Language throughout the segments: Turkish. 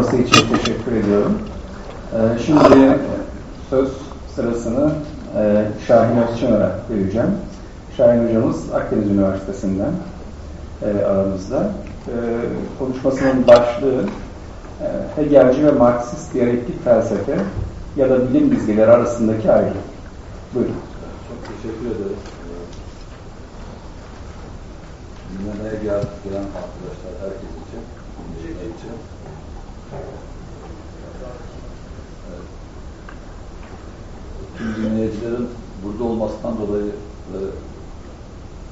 konuşması için teşekkür ediyorum. Ee, şimdi söz sırasını e, Şahin Özçınar'a vereceğim. Şahin hocamız Akdeniz Üniversitesi'nden e, aramızda. E, konuşmasının başlığı Hegelci ve Marksist diyalektik felsefe ya da bilim dizgileri arasındaki ayrılık. Buyurun. Çok teşekkür ederiz. Dinlemeye gel, gelen arkadaşlar herkes için, dinleyici için. Evet. Tüm dinleyicilerin burada olmasından dolayı ve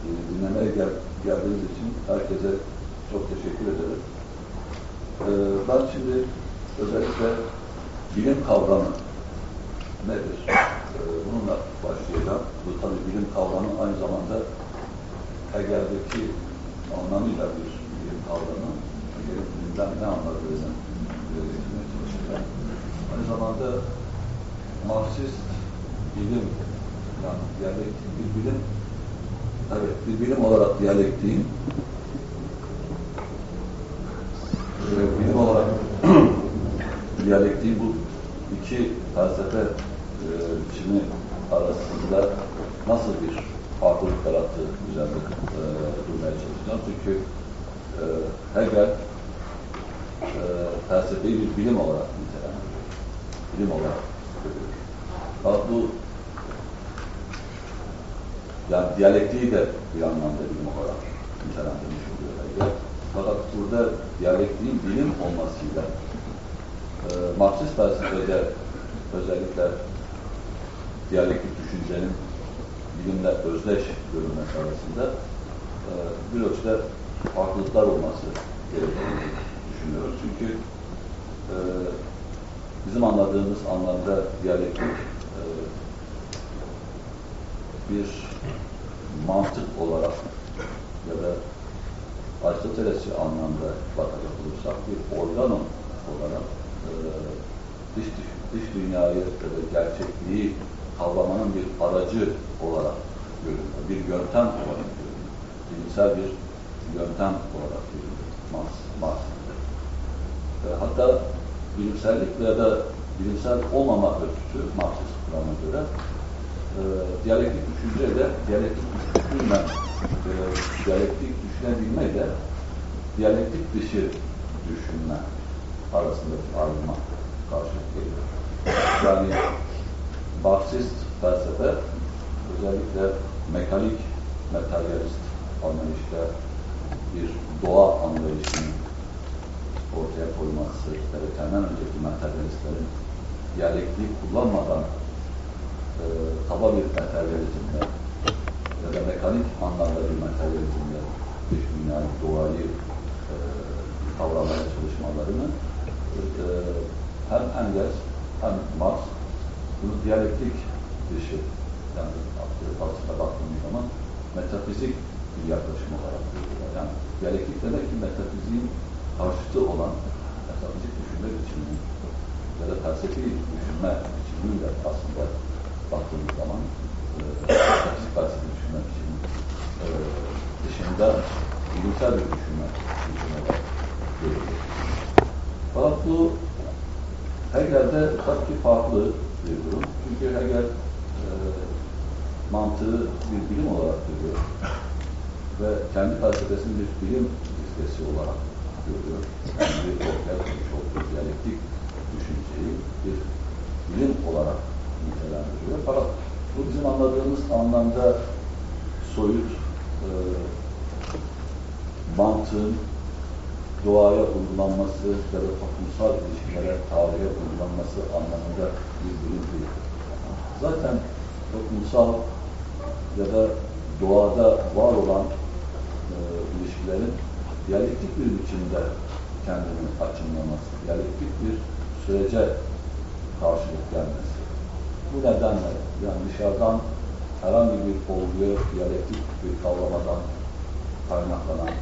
e, dinlemeye gel, geldiğiniz için herkese çok teşekkür ederim. Ee, ben şimdi özellikle bilim kavramı nedir? Ee, bununla başlayacağım. Bu tabii bilim kavramı aynı zamanda Hegel'deki anlamıyla bir bilim kavramı. Hegel'in bilimden ne anladığını belirtmeye çalışacağım. Aynı zamanda Marksist bilim, yani diyalektik bir bilim, evet bir bilim olarak diyalektiğin bilim olarak diyalektiğin bu iki felsefe e, biçimi arasında nasıl bir farklılık yarattığı üzerinde e, durmaya çalışacağım. Çünkü e, Hegel e, felsefeyi bir bilim olarak nitelendiriyor. Bilim olarak. Fakat bu yani diyalektiği de bir anlamda bilim olarak nitelendirmiş oluyor Hegel. Fakat burada diyalektiğin bilim olmasıyla e, Marksist felsefede özellikle diyalektik düşüncenin bilimle özdeş görülmesi arasında e, bir ölçüde farklılıklar olması gerektiğini düşünüyoruz. Çünkü e, bizim anladığımız anlamda diyalektik e, bir mantık olarak ya da Aristotelesçi anlamda bakacak olursak bir organon olarak e, dış, dış, dünyayı ya da gerçekliği kavramanın bir aracı olarak görülüyor. Bir yöntem olarak görülüyor. Bilimsel bir yöntem olarak görülüyor. Mars, Mars. E, hatta bilimsellik ya da bilimsel olmama ölçüsü Marksist kurama göre e, diyalektik düşünceyle diyalektik düşünme e, diyalektik düşünebilmeyle diyalektik dışı düşünme arasındaki ayrıma karşılık geliyor. Yani Marksist felsefe özellikle mekanik, materyalist anlayışta bir doğa anlayışının ortaya koyması gerekenden önceki materyalistlerin diyalektiği kullanmadan e, kaba bir materyalizmle ya da mekanik anlamda bir materyalizmle dış dünyayı, doğayı e, kavramaya çalışmalarını e, hem Engels hem Marx bunu diyalektik dışı yani falsafa baktığımız zaman metafizik bir yaklaşım olarak görüyorlar. Yani diyalektik demek ki metafiziğin karşıtı olan metafizik düşünme biçimi ya da felsefi düşünme biçimiyle aslında baktığımız zaman e, metafizik felsefi düşünme biçimi e, dışında bilimsel bir düşünme biçimi olarak görülüyor. Fakat bu Hegel'de tabii ki farklı bir durum. Çünkü Hegel e, mantığı bir bilim olarak görüyor. Ve kendi felsefesini bir bilim listesi olarak görüyor. Bir ortaya koymuş olduğu diyalektik düşünceyi bir bilim olarak nitelendiriyor. Fakat bu bizim anladığımız anlamda soyut e, mantığın doğaya uygulanması ya da toplumsal ilişkilere, tarihe uygulanması anlamında bir bilim değil. Zaten toplumsal ya da doğada var olan e, ilişkilerin diyalektik bir biçimde kendini açımlaması, diyalektik bir sürece karşılık gelmesi. Bu nedenle yani dışarıdan herhangi bir olguya diyalektik bir kavramadan kaynaklanan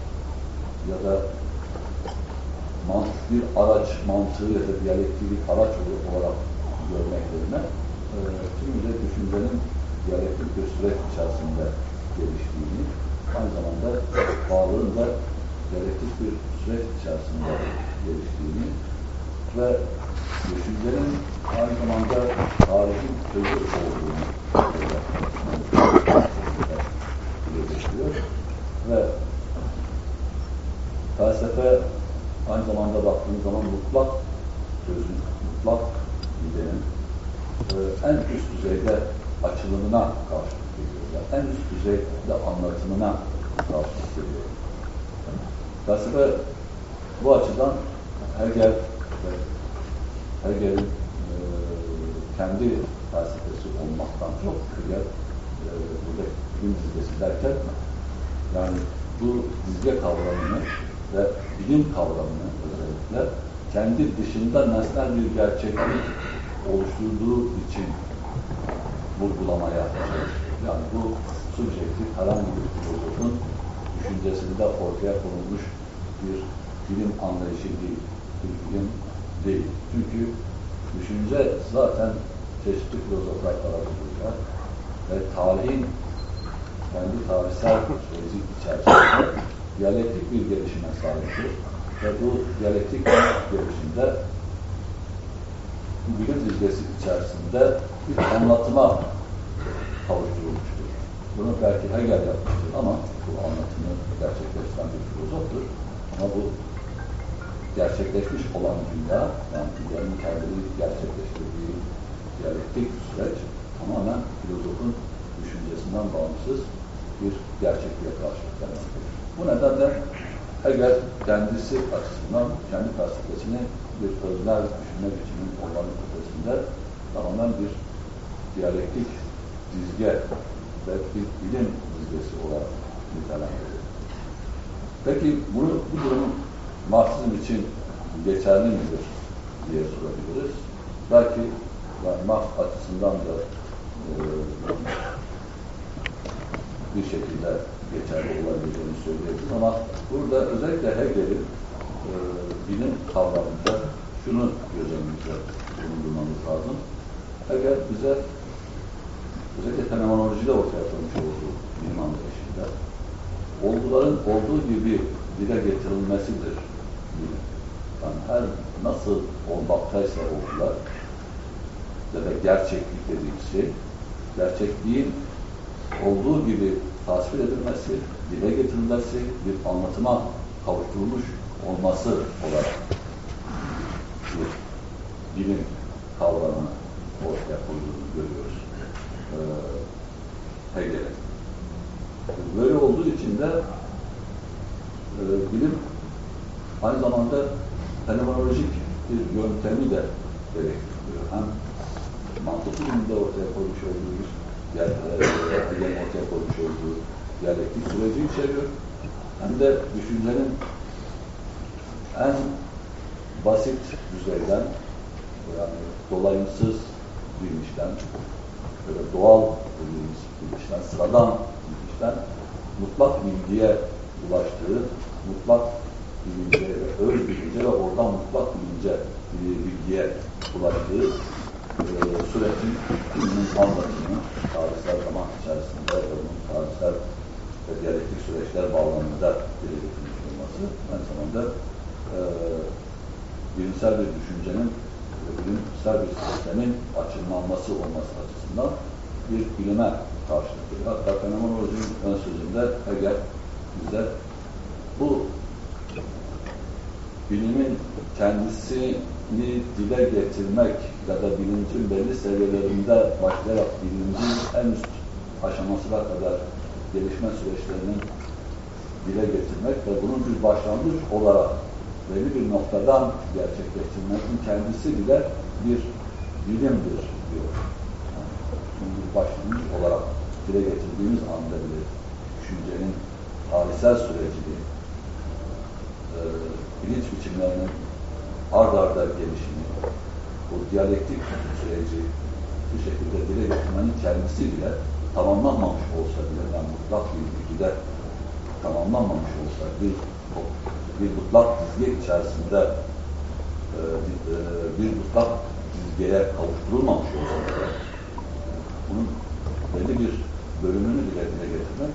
ya da mantık bir araç mantığı ya da diyalektik bir araç olarak görmek yerine e, tümüyle düşüncenin diyalektik bir süreç içerisinde geliştiğini, aynı zamanda varlığın da diyalektik bir süreç içerisinde geliştiğini ve düşüncenin aynı zamanda tarihin sözü olduğunu belirtiyor. Ve felsefe aynı zamanda baktığımız zaman mutlak sözün, mutlak idenin e, en üst düzeyde açılımına karşılık geliyor. Yani en üst düzeyde anlatımına karşılık geliyor. Felsefe bu açıdan Hegel ve Hegel'in e, kendi felsefesi olmaktan çok Hegel e, burada bilim dizgesi derken yani bu dizge kavramını ve bilim kavramını özellikle kendi dışında nesnel bir gerçeklik oluşturduğu için vurgulamaya çalışıyor. Yani bu subjektif herhangi bir filozofun düşüncesinde ortaya konulmuş bir bilim anlayışı değil, bir bilim değil. Çünkü düşünce zaten çeşitli filozoflar tarafından ve tarihin kendi tarihsel süreci içerisinde diyalektik bir gelişime sahiptir. Ve bu diyalektik gelişimde bilim dizgesi içerisinde bir anlatıma kavuşturulmuştur. Bunu belki Hegel yapmıştır ama bu anlatımı gerçekleştiren bir filozoftur. Ama bu gerçekleşmiş olan dünya, yani dünyanın kendini gerçekleştirdiği diyalektik süreç tamamen filozofun düşüncesinden bağımsız bir gerçekliğe karşılık vermektedir. Bu nedenle Hegel kendisi açısından kendi felsefesini bir öznel düşünme biçiminin olmanın ötesinde tamamen bir diyalektik dizge ve bir bilim dizgesi olarak nitelendiriyor. Peki bunu, bu durum Marksizm için geçerli midir diye sorabiliriz. Belki yani Marx açısından da e, bir şekilde geçerli olabileceğini söyleyebiliriz ama burada özellikle Hegel'in e, bilim kavramında şunu göz önümüzde bulundurmamız lazım. Hegel bize özellikle fenomenolojide ortaya koymuş olduğu bilim anlayışında olguların olduğu gibi dile getirilmesidir. Yani her nasıl olmaktaysa olgular ya da gerçeklik dediğimiz şey gerçekliğin olduğu gibi tasvir edilmesi, dile getirilmesi, bir anlatıma kavuşturulmuş olması olarak bilim kavramını ortaya koyduğunu görüyoruz. Ee, Hegel'in. Böyle olduğu için de e, bilim aynı zamanda fenomenolojik bir yöntemi de gerektiriyor. Hem mantıklı bilimde ortaya koymuş olduğumuz yer, e, ortaya koymuş olduğu diyalektik süreci içeriyor. Hem de düşüncenin en basit düzeyden yani dolayımsız bilmişten böyle doğal bilmişten, sıradan bilmişten mutlak bilgiye ulaştığı, mutlak bilince ve öz bilince ve oradan mutlak bilince bilgiye ulaştığı e, sürecin ilmin anlatımını tarihsel zaman içerisinde ve bunun tarihsel ve diyalektik süreçler bağlamında dile getirmiş olması aynı zamanda e, bilimsel bir düşüncenin ve bilimsel bir sistemin açılmanması olması açısından bir bilime karşılıktır. Hatta fenomenolojinin ön sözünde Hegel bize bu bilimin kendisini dile getirmek ya da bilincin belli seviyelerinde başlayarak bilincin en üst aşamasına kadar gelişme süreçlerinin dile getirmek ve bunun bir başlangıç olarak belli bir noktadan gerçekleştirmenin kendisi bile bir bilimdir diyor. Yani bunu bir başlangıç olarak dile getirdiğimiz anda bile düşüncenin tarihsel sürecini, e, bilinç biçimlerinin ard arda gelişimi, bu diyalektik süreci bu şekilde dile getirmenin kendisi bile tamamlanmamış olsa bile, yani mutlak bir bilgide tamamlanmamış olsa, bir, bir mutlak dizge içerisinde e, e, bir mutlak dizgeye kavuşturulmamış olsa bile, bunun belli bir bölümünü bile dile getirmek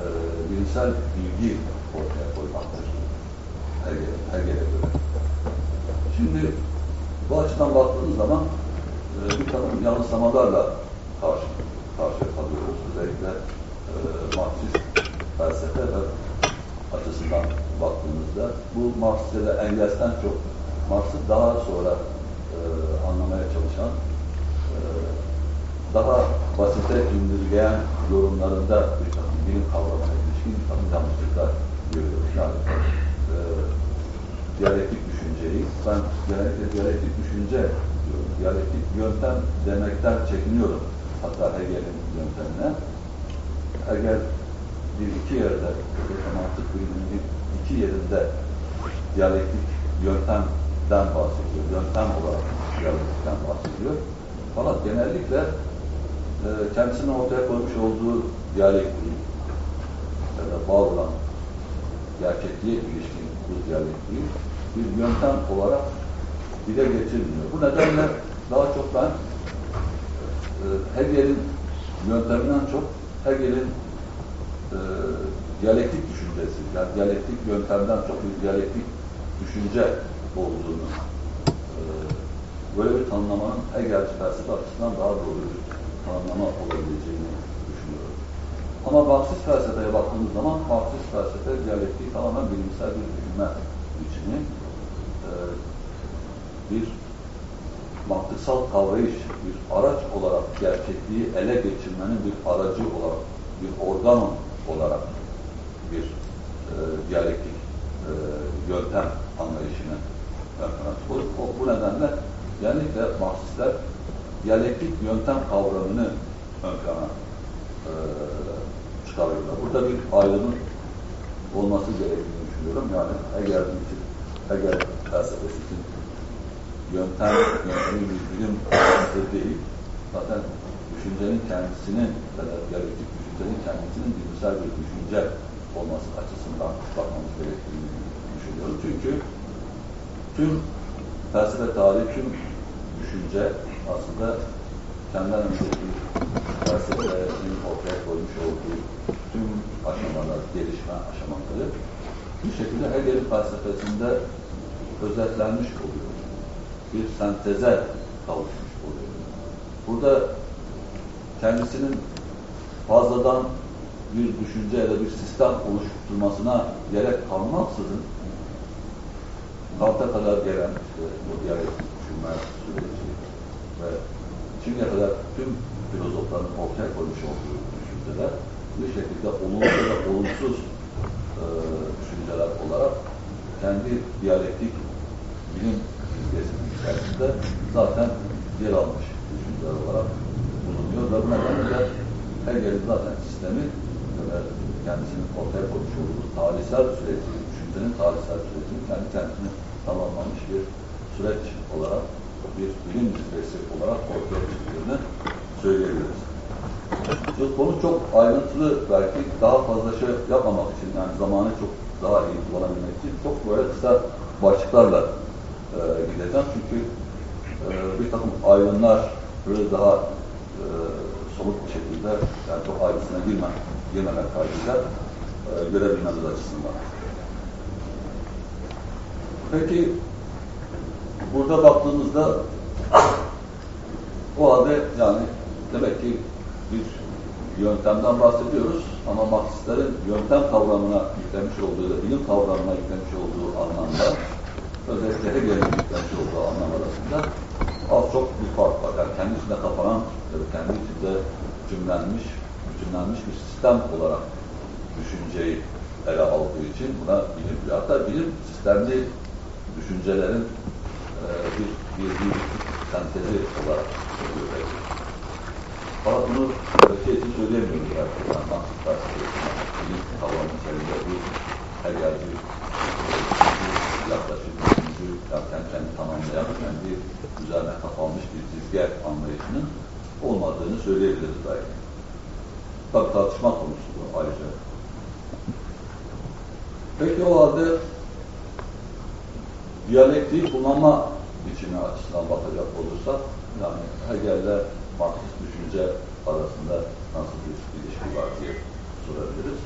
e, bilimsel bilgi ortaya koymaktır. Hegel'e göre. Şimdi Bu açıdan baktığınız zaman e, bir takım yanılsamalarla karşı, karşı kalıyoruz. Özellikle e, Marksist felsefe ve açısından baktığımızda bu Marx ya da Engels'ten çok Marx'ı daha sonra e, anlamaya çalışan e, daha basite indirgeyen yorumlarında bir takım bilim kavramına ilişkin bir takım yanlışlıklar görüyoruz. Yani e, diyalektik düşünceyi, ben genellikle diyalektik düşünce diyorum, diyalektik yöntem demekten çekiniyorum. Hatta Hegel'in yöntemine. Hegel bir iki yerde, mantık biliminin iki yerinde diyalektik yöntemden bahsediyor. Yöntem olarak diyalektikten bahsediyor. Fakat genellikle e, kendisinin ortaya koymuş olduğu diyalektiği ya da bağ olan gerçekliğe ilişkin bu diyalektiği bir yöntem olarak dile getirmiyor. Bu nedenle daha çok ben e, Hegel'in yönteminden çok Hegel'in e, diyalektik düşüncesi, yani diyalektik yöntemden çok bir diyalektik düşünce olduğunu e, böyle bir tanımlamanın Hegelci felsefe açısından daha doğru bir tanımlama olabileceğini düşünüyorum. Ama Marksist felsefeye baktığımız zaman Marksist felsefe diyalektiği tamamen bilimsel bir düşünme biçimi. E, bir mantıksal kavrayış, bir araç olarak gerçekliği ele geçirmenin bir aracı olarak, bir organ olarak bir e, diyalektik e, yöntem anlayışını ön O, bu nedenle genellikle Marksistler diyalektik yöntem kavramını ön plana e, çıkarıyorlar. Burada bir ayrımın olması gerektiğini düşünüyorum. Yani Hegel için, Hegel felsefesi için yöntem, yöntemi bir bilim değil. Zaten düşüncenin kendisinin ya da düşüncenin kendisinin bilimsel bir düşünce olması açısından bakmamız gerektiğini düşünüyorum. Çünkü tüm felsefe tarihi, tüm düşünce aslında kendinden önceki felsefenin ortaya koymuş olduğu tüm aşamalar, gelişme aşamaları bir şekilde Hegel'in felsefesinde özetlenmiş oluyor. Bir senteze kavuşmuş oluyor. Burada kendisinin fazladan bir düşünce ya da bir sistem oluşturmasına gerek kalmaksızın Kant'a kadar gelen işte bu diyalektik düşünme süreci ve şimdiye kadar tüm filozofların ortaya koymuş olduğu düşünceler bir şekilde olumlu ya olumsuz e, düşünceler olarak kendi diyalektik bilim çizgisinin içerisinde zaten yer almış düşünceler olarak bulunuyor. Ve bu nedenle Hegel'in zaten sistemi ve kendisinin ortaya koymuş olduğu tarihsel süreci, düşüncenin tarihsel sürecini kendi kendisini tamamlamış bir süreç olarak, bir bilim çizgisi olarak ortaya çıktığını söyleyebiliriz. Konu çok ayrıntılı belki daha fazla şey yapmamak için yani zamanı çok daha iyi kullanabilmek için çok böyle kısa başlıklarla e, gideceğim. Çünkü e, bir takım ayrımlar böyle daha e, somut bir şekilde yani çok ayrıntısına girme, girmemek kaydıyla e, görebilmemiz açısından. Peki burada baktığımızda o halde yani demek ki bir yöntemden bahsediyoruz ama Marksistlerin yöntem kavramına yüklemiş olduğu da bilim kavramına yüklemiş olduğu anlamda özellikle Hegel'in yüklemiş olduğu anlam arasında az çok bir fark var. Yani kendi içinde kapanan kendi içinde cümlenmiş, bütünlenmiş bir sistem olarak düşünceyi ele aldığı için buna bilim. Hatta bilim sistemli düşüncelerin bir, bir sentezi olarak söylüyor. Ama bunu şey için söyleyemiyoruz belki. Yani mantıklar, bilim kavramı içerisinde bir her yerde bir yaklaşım, üçüncü, yani kendi tamamlayan, kendi üzerine kapanmış bir çizgi anlayışının olmadığını söyleyebiliriz belki. Tabi tartışma konusu bu ayrıca. Peki o halde diyalektiği kullanma biçimi açısından bakacak olursak, yani Hegel'le Marksist düşünce arasında nasıl bir ilişki var diye sorabiliriz.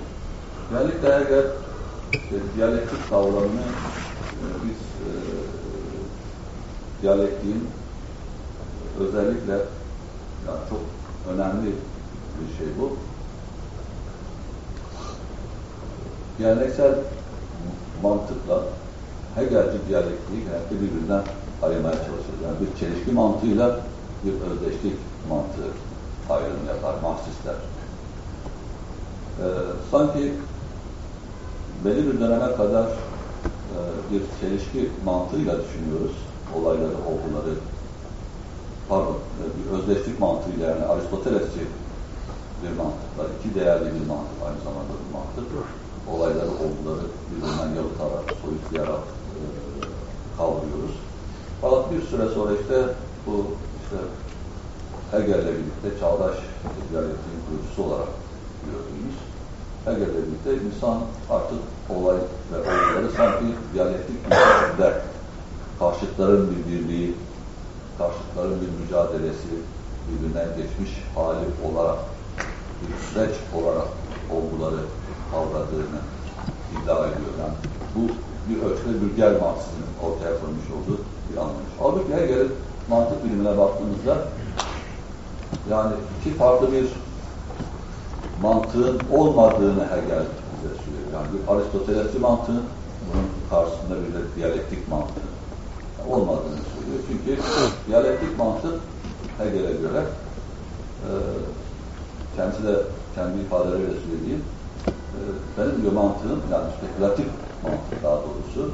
Genellikle Hegel e, diyalektik kavramını e, biz e, diyalektiğin özellikle yani çok önemli bir şey bu. Geleneksel mantıkla Hegelci diyalektiği genellikle birbirinden ayırmaya çalışır. Yani bir çelişki mantığıyla bir özdeşlik mantığı ayrım yapar Marksistler. Ee, sanki belli bir döneme kadar e, bir çelişki mantığıyla düşünüyoruz olayları, olguları, pardon, e, bir özdeşlik mantığıyla yani Aristotelesçi bir mantıkla, iki değerli bir mantık, aynı zamanda bir mantık. Olayları, olguları birbirinden yalıtarak, soyutlayarak e, kavruyoruz. Fakat bir süre sonra işte bu işte Hegel'le birlikte çağdaş diyalektiğin kurucusu olarak gördüğümüz Hegel'le birlikte insan artık olay ve olguları sanki diyalektik bir karşıtların bir birliği, karşıtların bir mücadelesi, birbirinden geçmiş hali olarak, bir süreç olarak olguları kavradığını iddia ediyor. Yani bu bir ölçüde Bürger Marx'ın ortaya koymuş olduğu bir anlayış. Halbuki Hegel'in mantık bilimine baktığımızda yani iki farklı bir mantığın olmadığını Hegel bize söylüyor. Yani bir Aristotelesçi mantığın bunun karşısında bir de diyalektik mantığın olmadığını söylüyor. Çünkü diyalektik mantık Hegel'e göre e, kendisi de kendi ifadeleriyle söylediğim e, benim diyor mantığım yani spekülatif mantık daha doğrusu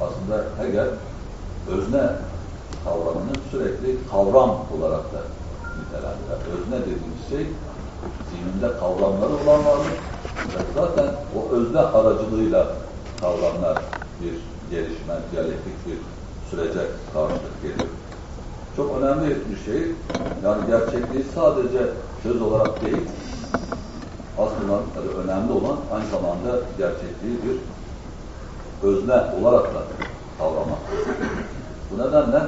aslında Hegel özne kavramını sürekli kavram olarak da nitelendirir. Özne dediğimiz şey zihninde kavramları olan varlık. Zaten o özne aracılığıyla kavramlar bir gelişme, diyalektik bir sürece karşılık geliyor. Çok önemli bir şey. Yani gerçekliği sadece söz olarak değil, aslında önemli olan aynı zamanda gerçekliği bir özne olarak da kavramak Bu nedenle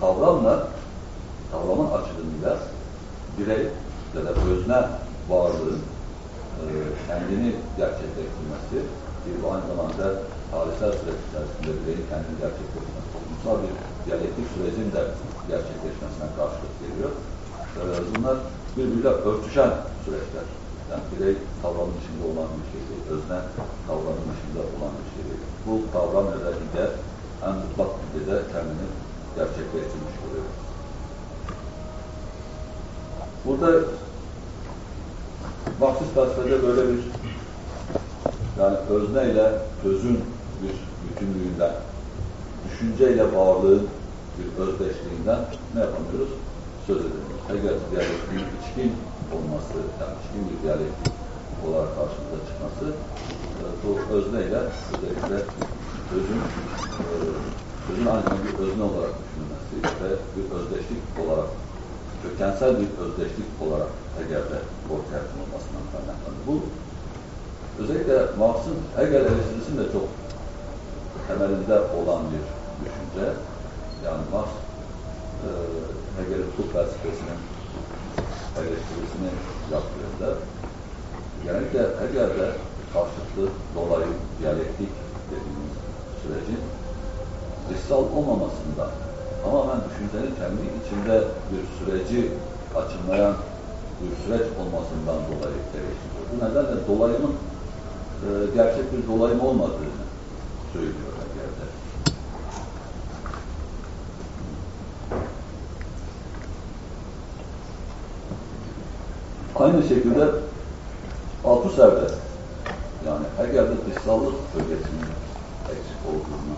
kavramla, kavramın açılımıyla birey ya da özne varlığın e, kendini gerçekleştirmesi ki bu aynı zamanda tarihsel süreç içerisinde bireyin kendini gerçekleştirmesi, toplumsal bir diyalektik sürecin de gerçekleşmesine karşılık geliyor. E, bunlar birbiriyle örtüşen süreçler. Yani birey kavramın içinde olan bir şey değil, özne kavramın içinde olan bir şey. Bu kavram özellikle en mutlak de kendini gerçekleştirmiş oluyor. Burada Marksist felsefede böyle bir yani özne ile özün bir bütünlüğünden, düşünceyle varlığın bir özdeşliğinden ne yapamıyoruz? Söz edemiyoruz. Hegel diyalektiğin içkin olması, yani içkin bir diyalektik olarak karşımıza çıkması bu özneyle özellikle özün e, özün zamanda bir özne olarak düşünülmesi ve bir özdeşlik olarak kökensel bir özdeşlik olarak Hegel'de ortaya konulmasından kaynaklanır. Bu özellikle Marx'ın Hegel eleştirisinin de çok temelinde olan bir düşünce. Yani Marx e, Hegel'in hukuk felsefesinin eleştirisini yaptığında genellikle Hegel'de karşıtlı dolayı diyalektik dediğimiz sürecin dışsal olmamasından tamamen düşüncenin kendi içinde bir süreci açımlayan bir süreç olmasından dolayı eleştiriyor. Bu nedenle dolayımın e, gerçek bir dolayım olmadığını söylüyor Hegel'de. Aynı şekilde Althusser'de yani Hegel'de dışsallık bölgesinin eksik olduğunu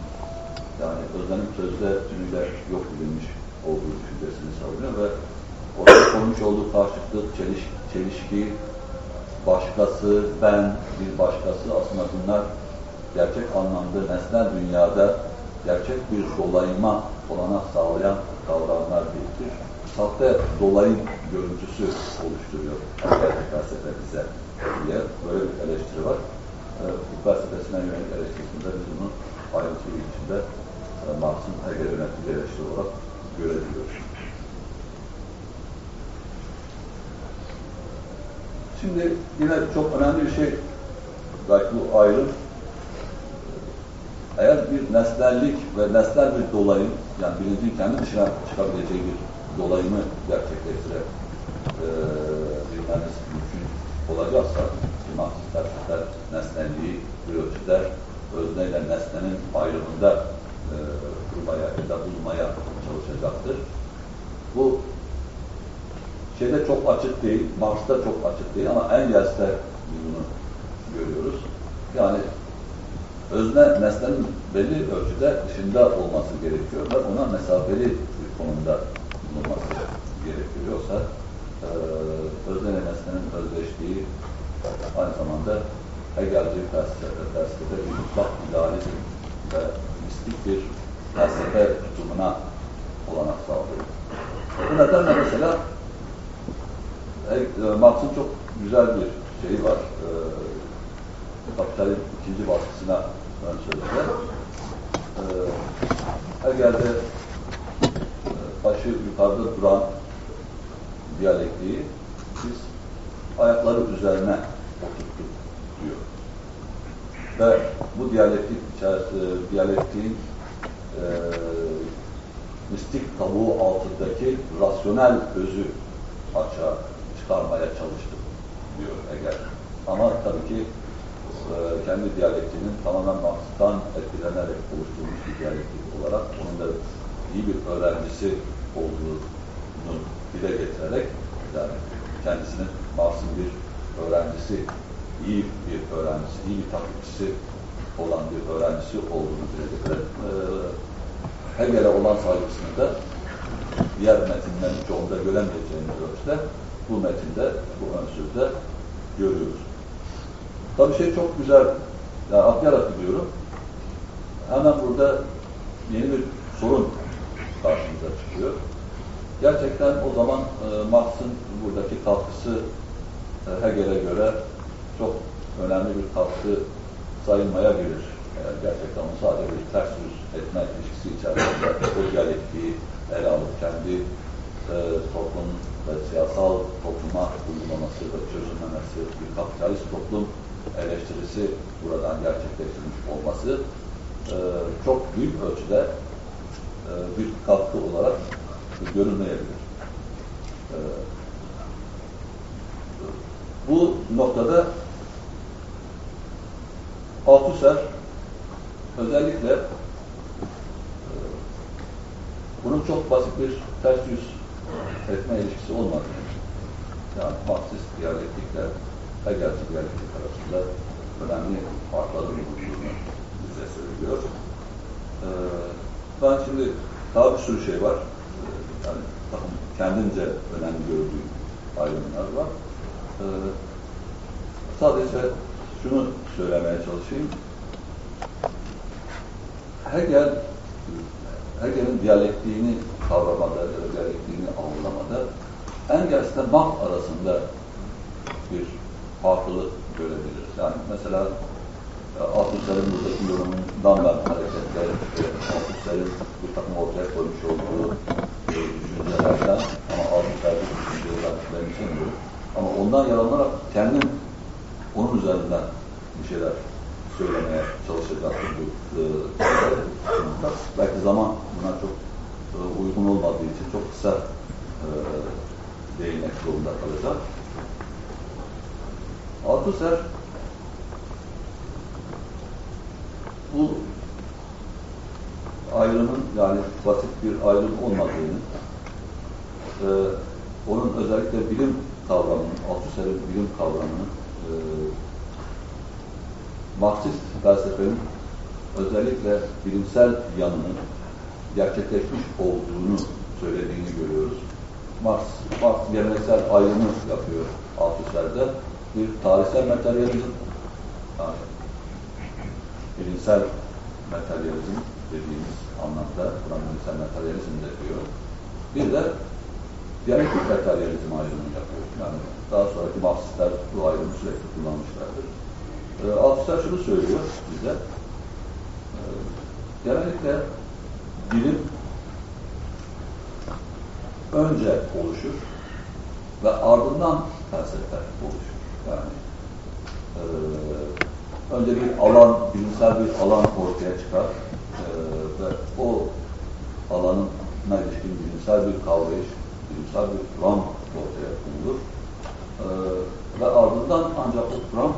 yani özlenim sözde tümüyle yok edilmiş olduğu düşüncesini savunuyor ve orada konmuş olduğu karşıtlık, çeliş, çelişki, başkası, ben, bir başkası aslında bunlar gerçek anlamda nesnel dünyada gerçek bir dolayıma olanak sağlayan kavramlar değildir. Sahte dolayım görüntüsü oluşturuyor felsefe bize diye böyle bir eleştiri var. E, bu felsefesine yönelik eleştirisinde biz bunu ayrıntı içinde e, Marx'ın Hegel yönettiği eleştiri olarak görebiliyoruz. Şimdi yine çok önemli bir şey belki bu ayrım eğer bir nesnellik ve nesnel bir dolayım yani bilincin kendi dışına çıkabileceği bir dolayımı gerçekleştirebilmeniz e, mümkün olacaksa felsefeler nesnelliği bir ölçüde özneyle nesnenin ayrımında e, kurmaya ya da bulmaya çalışacaktır. Bu şeyde çok açık değil, Marx'ta çok açık değil ama Engels'te bunu görüyoruz. Yani özne nesnenin belli ölçüde dışında olması gerekiyor ve ona mesafeli bir konumda bulunması gerekiyor. Yoksa e, özne nesnenin özleştiği aynı zamanda Hegelci felsefe, felsefede bir mutlak idealizm ve mistik bir felsefe tutumuna olanak sağlıyor. Bu nedenle mesela e, Marx'ın çok güzel bir şeyi var. E, Kapitalin ikinci baskısına ön sözde. E, Hegel'de e, başı yukarıda duran diyalektiği biz ayakları üzerine oturttuk diyor. Ve bu diyalektik içerisinde diyalektiğin e, mistik tabuğu altındaki rasyonel özü açığa çıkarmaya çalıştım diyor Eger. Ama tabii ki e, kendi diyalektinin tamamen Marx'tan etkilenerek oluşturulmuş bir diyalektik olarak onun da iyi bir öğrencisi olduğunu dile getirerek yani kendisinin Marx'ın bir öğrencisi, iyi bir öğrencisi, iyi bir takipçisi olan bir öğrencisi olduğunu dile getirerek e, Hegel'e olan saygısını da diğer metinlerin çoğunda göremeyeceğimiz ölçüde bu metinde, bu önsüzde görüyoruz. Tabii şey çok güzel, yani atlayarak gidiyorum. Hemen burada yeni bir sorun karşımıza çıkıyor. Gerçekten o zaman e, Marx'ın buradaki katkısı e, Hegel'e göre çok önemli bir katkı sayılmayabilir. Yani gerçekten onu sadece bir ters yüz etme ilişkisi içerisinde o diyalektiği ele alıp kendi e, toplum ve siyasal topluma uygulaması ve çözümlemesi bir kapitalist toplum eleştirisi buradan gerçekleştirilmiş olması e, çok büyük ölçüde e, bir katkı olarak görünmeyebilir. E, bu noktada Althusser özellikle e, bunun çok basit bir ters yüz etme ilişkisi olmadığını, yani Marksist diyalektikle Hegelci diyalektik arasında önemli farkların bulunduğunu bize söylüyor. Ee, ben şimdi daha bir sürü şey var. Yani kendince önemli gördüğüm ayrımlar var. Ee, sadece şunu söylemeye çalışayım. Hegel Hegel'in diyalektiğini kavramada ya da diyalektiğini anlamada Engels'le Marx arasında bir farklılık görebiliriz. Yani mesela e, Althusser'in buradaki yorumundan ben hareketle e, Althusser'in bir takım ortaya koymuş olduğu düşüncelerden ama Althusser bu düşüncelerden benimsemiyorum. Ama ondan yararlanarak kendim onun üzerinden bir şeyler söylemeye çalışacaktım bu e, Belki zaman buna çok e, uygun olmadığı için çok kısa e, değinmek zorunda kalacağım. Althusser bu ayrımın yani basit bir ayrım olmadığını e, onun özellikle bilim kavramının, Althusser'in bilim kavramının e, Marksist felsefenin özellikle bilimsel yanının gerçekleşmiş olduğunu söylediğini görüyoruz. Marx, Marx geleneksel ayrımı yapıyor Althusser'de. Bir tarihsel materyalizm, yani bilimsel materyalizm dediğimiz anlamda, buna bilimsel materyalizm de diyor. Bir de diyalektik materyalizm ayrımını yapıyor. Yani daha sonraki Marksistler bu ayrımı sürekli kullanmışlardır. E, Althusser şunu söylüyor bize. E, genellikle bilim önce oluşur ve ardından felsefe oluşur. Yani e, önce bir alan, bilimsel bir alan ortaya çıkar ve o alanın ilişkin bilimsel bir kavrayış, bilimsel bir kuram ortaya konulur. E, ve ardından ancak o kuram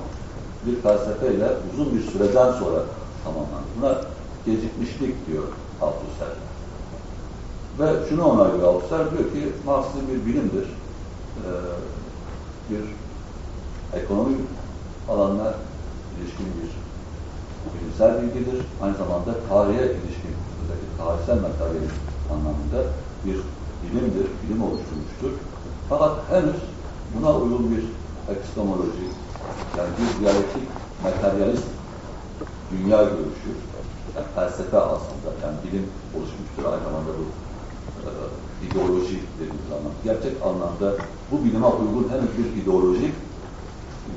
bir felsefeyle uzun bir süreden sonra tamamlanır. Buna gecikmişlik diyor Althusser. Ve şunu onaylıyor Althusser, diyor ki Marxizm bir bilimdir. Ee, bir ekonomi alanına ilişkin bir bilimsel bilgidir. Aynı zamanda tarihe ilişkin, özellikle tarihsel materyalizm anlamında bir bilimdir, bilim oluşturmuştur. Fakat henüz buna uygun bir epistemoloji, yani bir diyalektik materyalist dünya görüşü, yani felsefe aslında, yani bilim oluşmuştur aynı zamanda bu e, ideoloji dediğimiz anlamda. Gerçek anlamda bu bilime uygun henüz bir ideoloji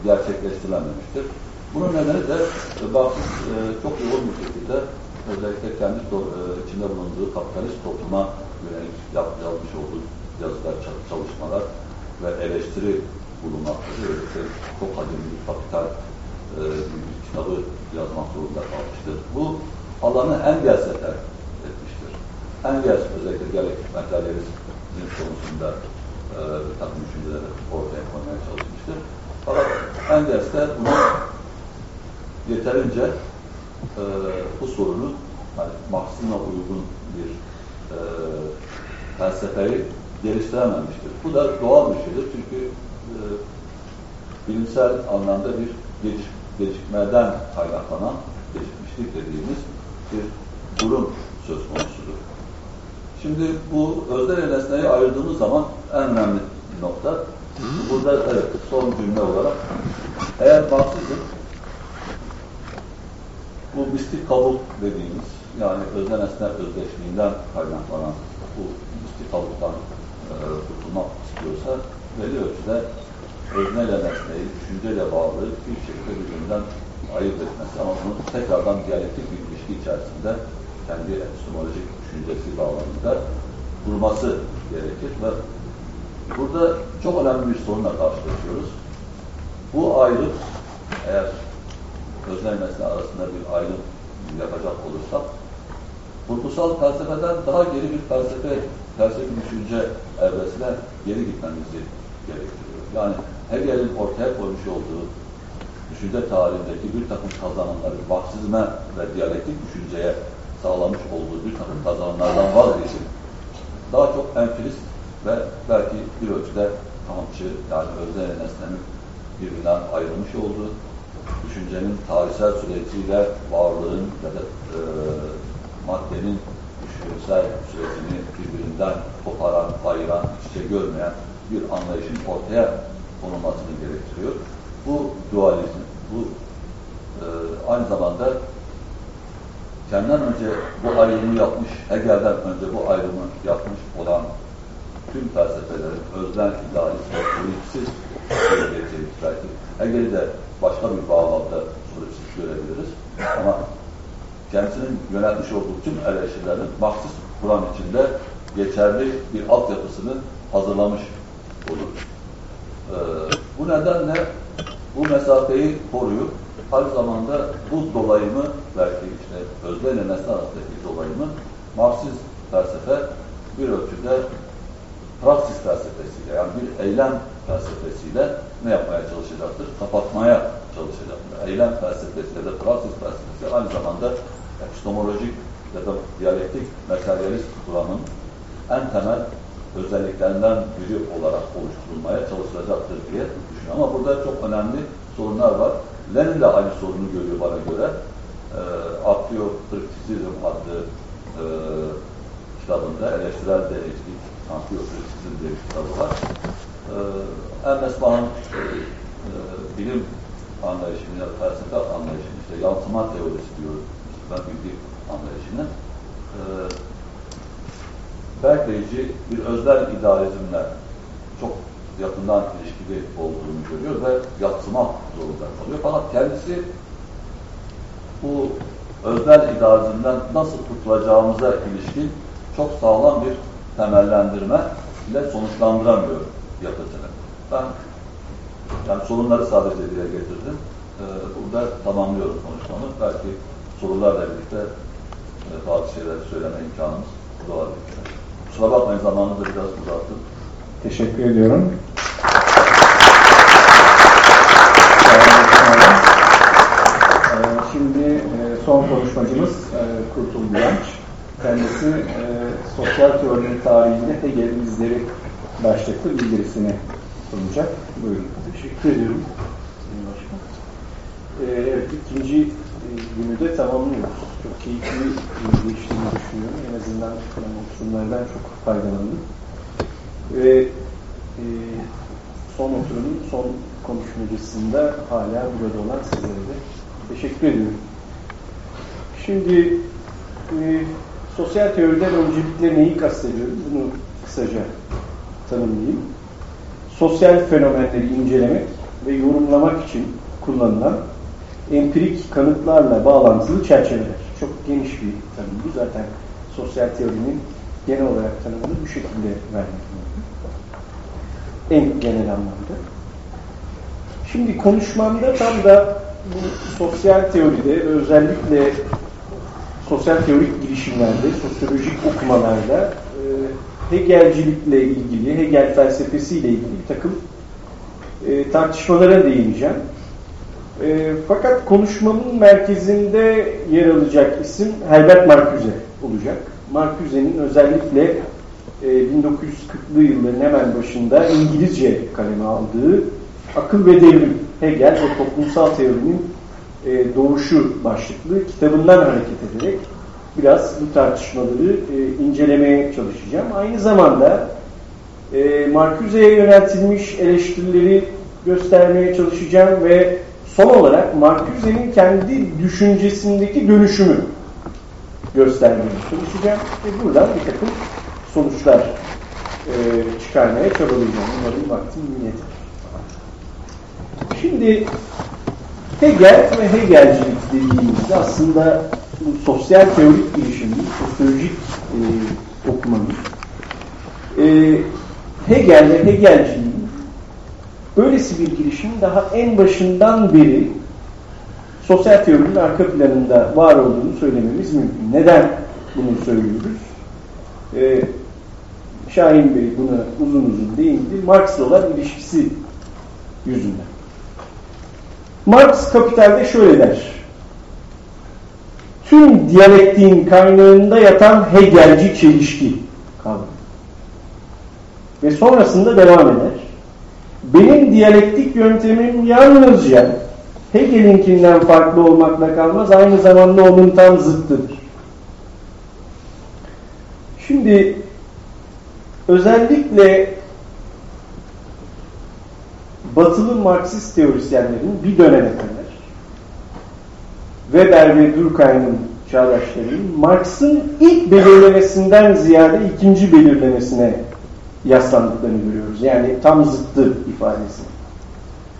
gerçekleştirilememiştir. Bunun nedeni de Marxist e, çok yoğun bir şekilde özellikle kendi e, içinde bulunduğu kapitalist topluma yönelik yazmış olduğu yazılar, çalışmalar ve eleştiri bulunmaktadır. Özellikle çok hacimli bir kapital e, bir kitabı yazmak zorunda kalmıştır. Bu alanı Engels'e terk etmiştir. Engels özellikle gerek materyalizm konusunda e, bir takım düşünceleri ortaya koymaya çalışmıştır. Fakat Engels de bunu yeterince e, bu sorunu yani Marx'ına uygun bir e, felsefeyi geliştirememiştir. Bu da doğal bir şeydir çünkü e, bilimsel anlamda bir geciş, gecikmeden kaynaklanan gecikmişlik dediğimiz bir durum söz konusudur. Şimdi bu özel nesneyi ayırdığımız zaman en önemli nokta burada evet son cümle olarak eğer Marksizm bu mistik kabul dediğimiz yani özne nesne özdeşliğinden kaynaklanan bu mistik kabuldan e, kurtulmak istiyorsa belli ölçüde özneyle nesneyi, düşünceyle bağlı bir şekilde birbirinden ayırt etmesi ama bunu tekrardan diyalektik bir ilişki içerisinde kendi epistemolojik düşüncesi bağlamında durması gerekir ve burada çok önemli bir sorunla karşılaşıyoruz. Bu ayrım eğer özel mesele arasında bir ayrım yapacak olursak kurgusal felsefeden daha geri bir felsefe, felsefi düşünce evresine geri gitmemizi gerektiriyor. Yani Hegel'in ortaya koymuş olduğu düşünce tarihindeki bir takım kazanımları, Marksizme ve diyalektik düşünceye sağlamış olduğu bir takım kazanımlardan vazgeçip daha çok enfilist ve belki bir ölçüde kamçı yani özne nesnenin birbirinden ayrılmış olduğu düşüncenin tarihsel süreciyle varlığın ya da e, maddenin düşünsel sürecini birbirinden koparan, ayıran, içe görmeyen bir anlayışın ortaya konulmasını gerektiriyor. Bu dualizm, bu e, aynı zamanda kendinden önce bu ayrımı yapmış, Hegel'den önce bu ayrımı yapmış olan tüm felsefelerin özden idealist politsiz belki. Hegel'i de başka bir bağlamda politsiz görebiliriz. Ama kendisinin yönetmiş olduğu tüm eleştirilerin Marksist Kur'an içinde geçerli bir altyapısını hazırlamış olur. Ee, bu nedenle bu mesafeyi koruyup aynı zamanda bu dolayımı belki işte özne ile nesne dolayımı Marksist felsefe bir ölçüde praksis felsefesiyle yani bir eylem felsefesiyle ne yapmaya çalışacaktır? Kapatmaya çalışacaktır. Eylem felsefesi ya da praksis felsefesi aynı zamanda epistemolojik ya da diyalektik materyalist kuramın en temel özelliklerinden biri olarak oluşturulmaya çalışılacaktır diye düşünüyorum. Ama burada çok önemli sorunlar var. Lenin de aynı sorunu görüyor bana göre. E, Akriokriptisizm adlı e, kitabında eleştirel deneycilik Akriokriptisizm diye bir kitabı var. E, Ernest Mann'ın e, bilim anlayışını felsefe anlayışını işte yansıma teorisi diyoruz. Ben bildiğim anlayışını. E, Berkeleyci bir özel idealizmle çok yakından ilişkili olduğunu görüyor ve yatsımak zorunda kalıyor. Fakat kendisi bu özel idealizmden nasıl kurtulacağımıza ilişkin çok sağlam bir temellendirme ile sonuçlandıramıyor yapıtını. Ben yani sorunları sadece dile getirdim. Ee, burada tamamlıyorum konuşmamı. Belki sorularla birlikte e, bazı şeyler söyleme imkanımız doğabilir. Kusura bakmayın zamanınızı biraz uzattım. Teşekkür ediyorum. Ee, şimdi e, son konuşmacımız e, Kurtul Güvenç. Kendisi sosyal teorinin tarihinde Hegel'in izleri başlıklı bildirisini sunacak. Buyurun. Teşekkür ediyorum. Ee, evet, ikinci günü de tamamlıyoruz. Çok keyifli geçtiğini düşünüyorum. En azından oturumlardan çok faydalandım. Ve e, son oturumun son konuşmacısında hala burada olan sizlere de teşekkür ediyorum. Şimdi e, sosyal teoriden öncelikle neyi kastediyorum? Bunu kısaca tanımlayayım. Sosyal fenomenleri incelemek ve yorumlamak için kullanılan empirik kanıtlarla bağlantılı çerçeveler. Çok geniş bir tanım bu. Zaten sosyal teorinin genel olarak tanımını bu şekilde vermek. En genel anlamda. Şimdi konuşmamda tam da bu sosyal teoride özellikle sosyal teorik girişimlerde, sosyolojik okumalarda Hegelcilikle ilgili, Hegel felsefesiyle ilgili bir takım e, tartışmalara değineceğim. E, fakat konuşmamın merkezinde yer alacak isim Herbert Marcuse olacak. Marcuse'nin özellikle e, 1940'lı yılların hemen başında İngilizce kaleme aldığı Akıl ve Devrim, Hegel ve Toplumsal Teorinin e, Doğuşu başlıklı kitabından hareket ederek biraz bu tartışmaları e, incelemeye çalışacağım. Aynı zamanda e, Marcuse'ye yöneltilmiş eleştirileri göstermeye çalışacağım ve son olarak Marcuse'nin kendi düşüncesindeki dönüşümü göstermeye çalışacağım ve buradan bir takım sonuçlar e, çıkarmaya çabalayacağım. Umarım vaktim yeter. Şimdi Hegel ve Hegelcilik dediğimizde aslında bu sosyal teorik girişimin, sosyolojik e, okumanın e, Hegel ve Hegelciliğin böylesi bir girişim daha en başından beri sosyal teorinin arka planında var olduğunu söylememiz mümkün. Neden bunu söylüyoruz? Ee, Şahin Bey buna uzun uzun değindi. Marx'la olan ilişkisi yüzünden. Marx Kapital'de şöyle der. Tüm diyalektiğin kaynağında yatan Hegelci çelişki kavramı. Ve sonrasında devam eder. Benim diyalektik yöntemim yalnızca Hegel'inkinden farklı olmakla kalmaz, aynı zamanda onun tam zıttıdır. Şimdi özellikle batılı Marksist teorisyenlerin bir döneme kadar Weber ve Durkheim'in çağdaşlarının Marx'ın ilk belirlemesinden ziyade ikinci belirlemesine yaslandıklarını görüyoruz. Yani tam zıttı ifadesi.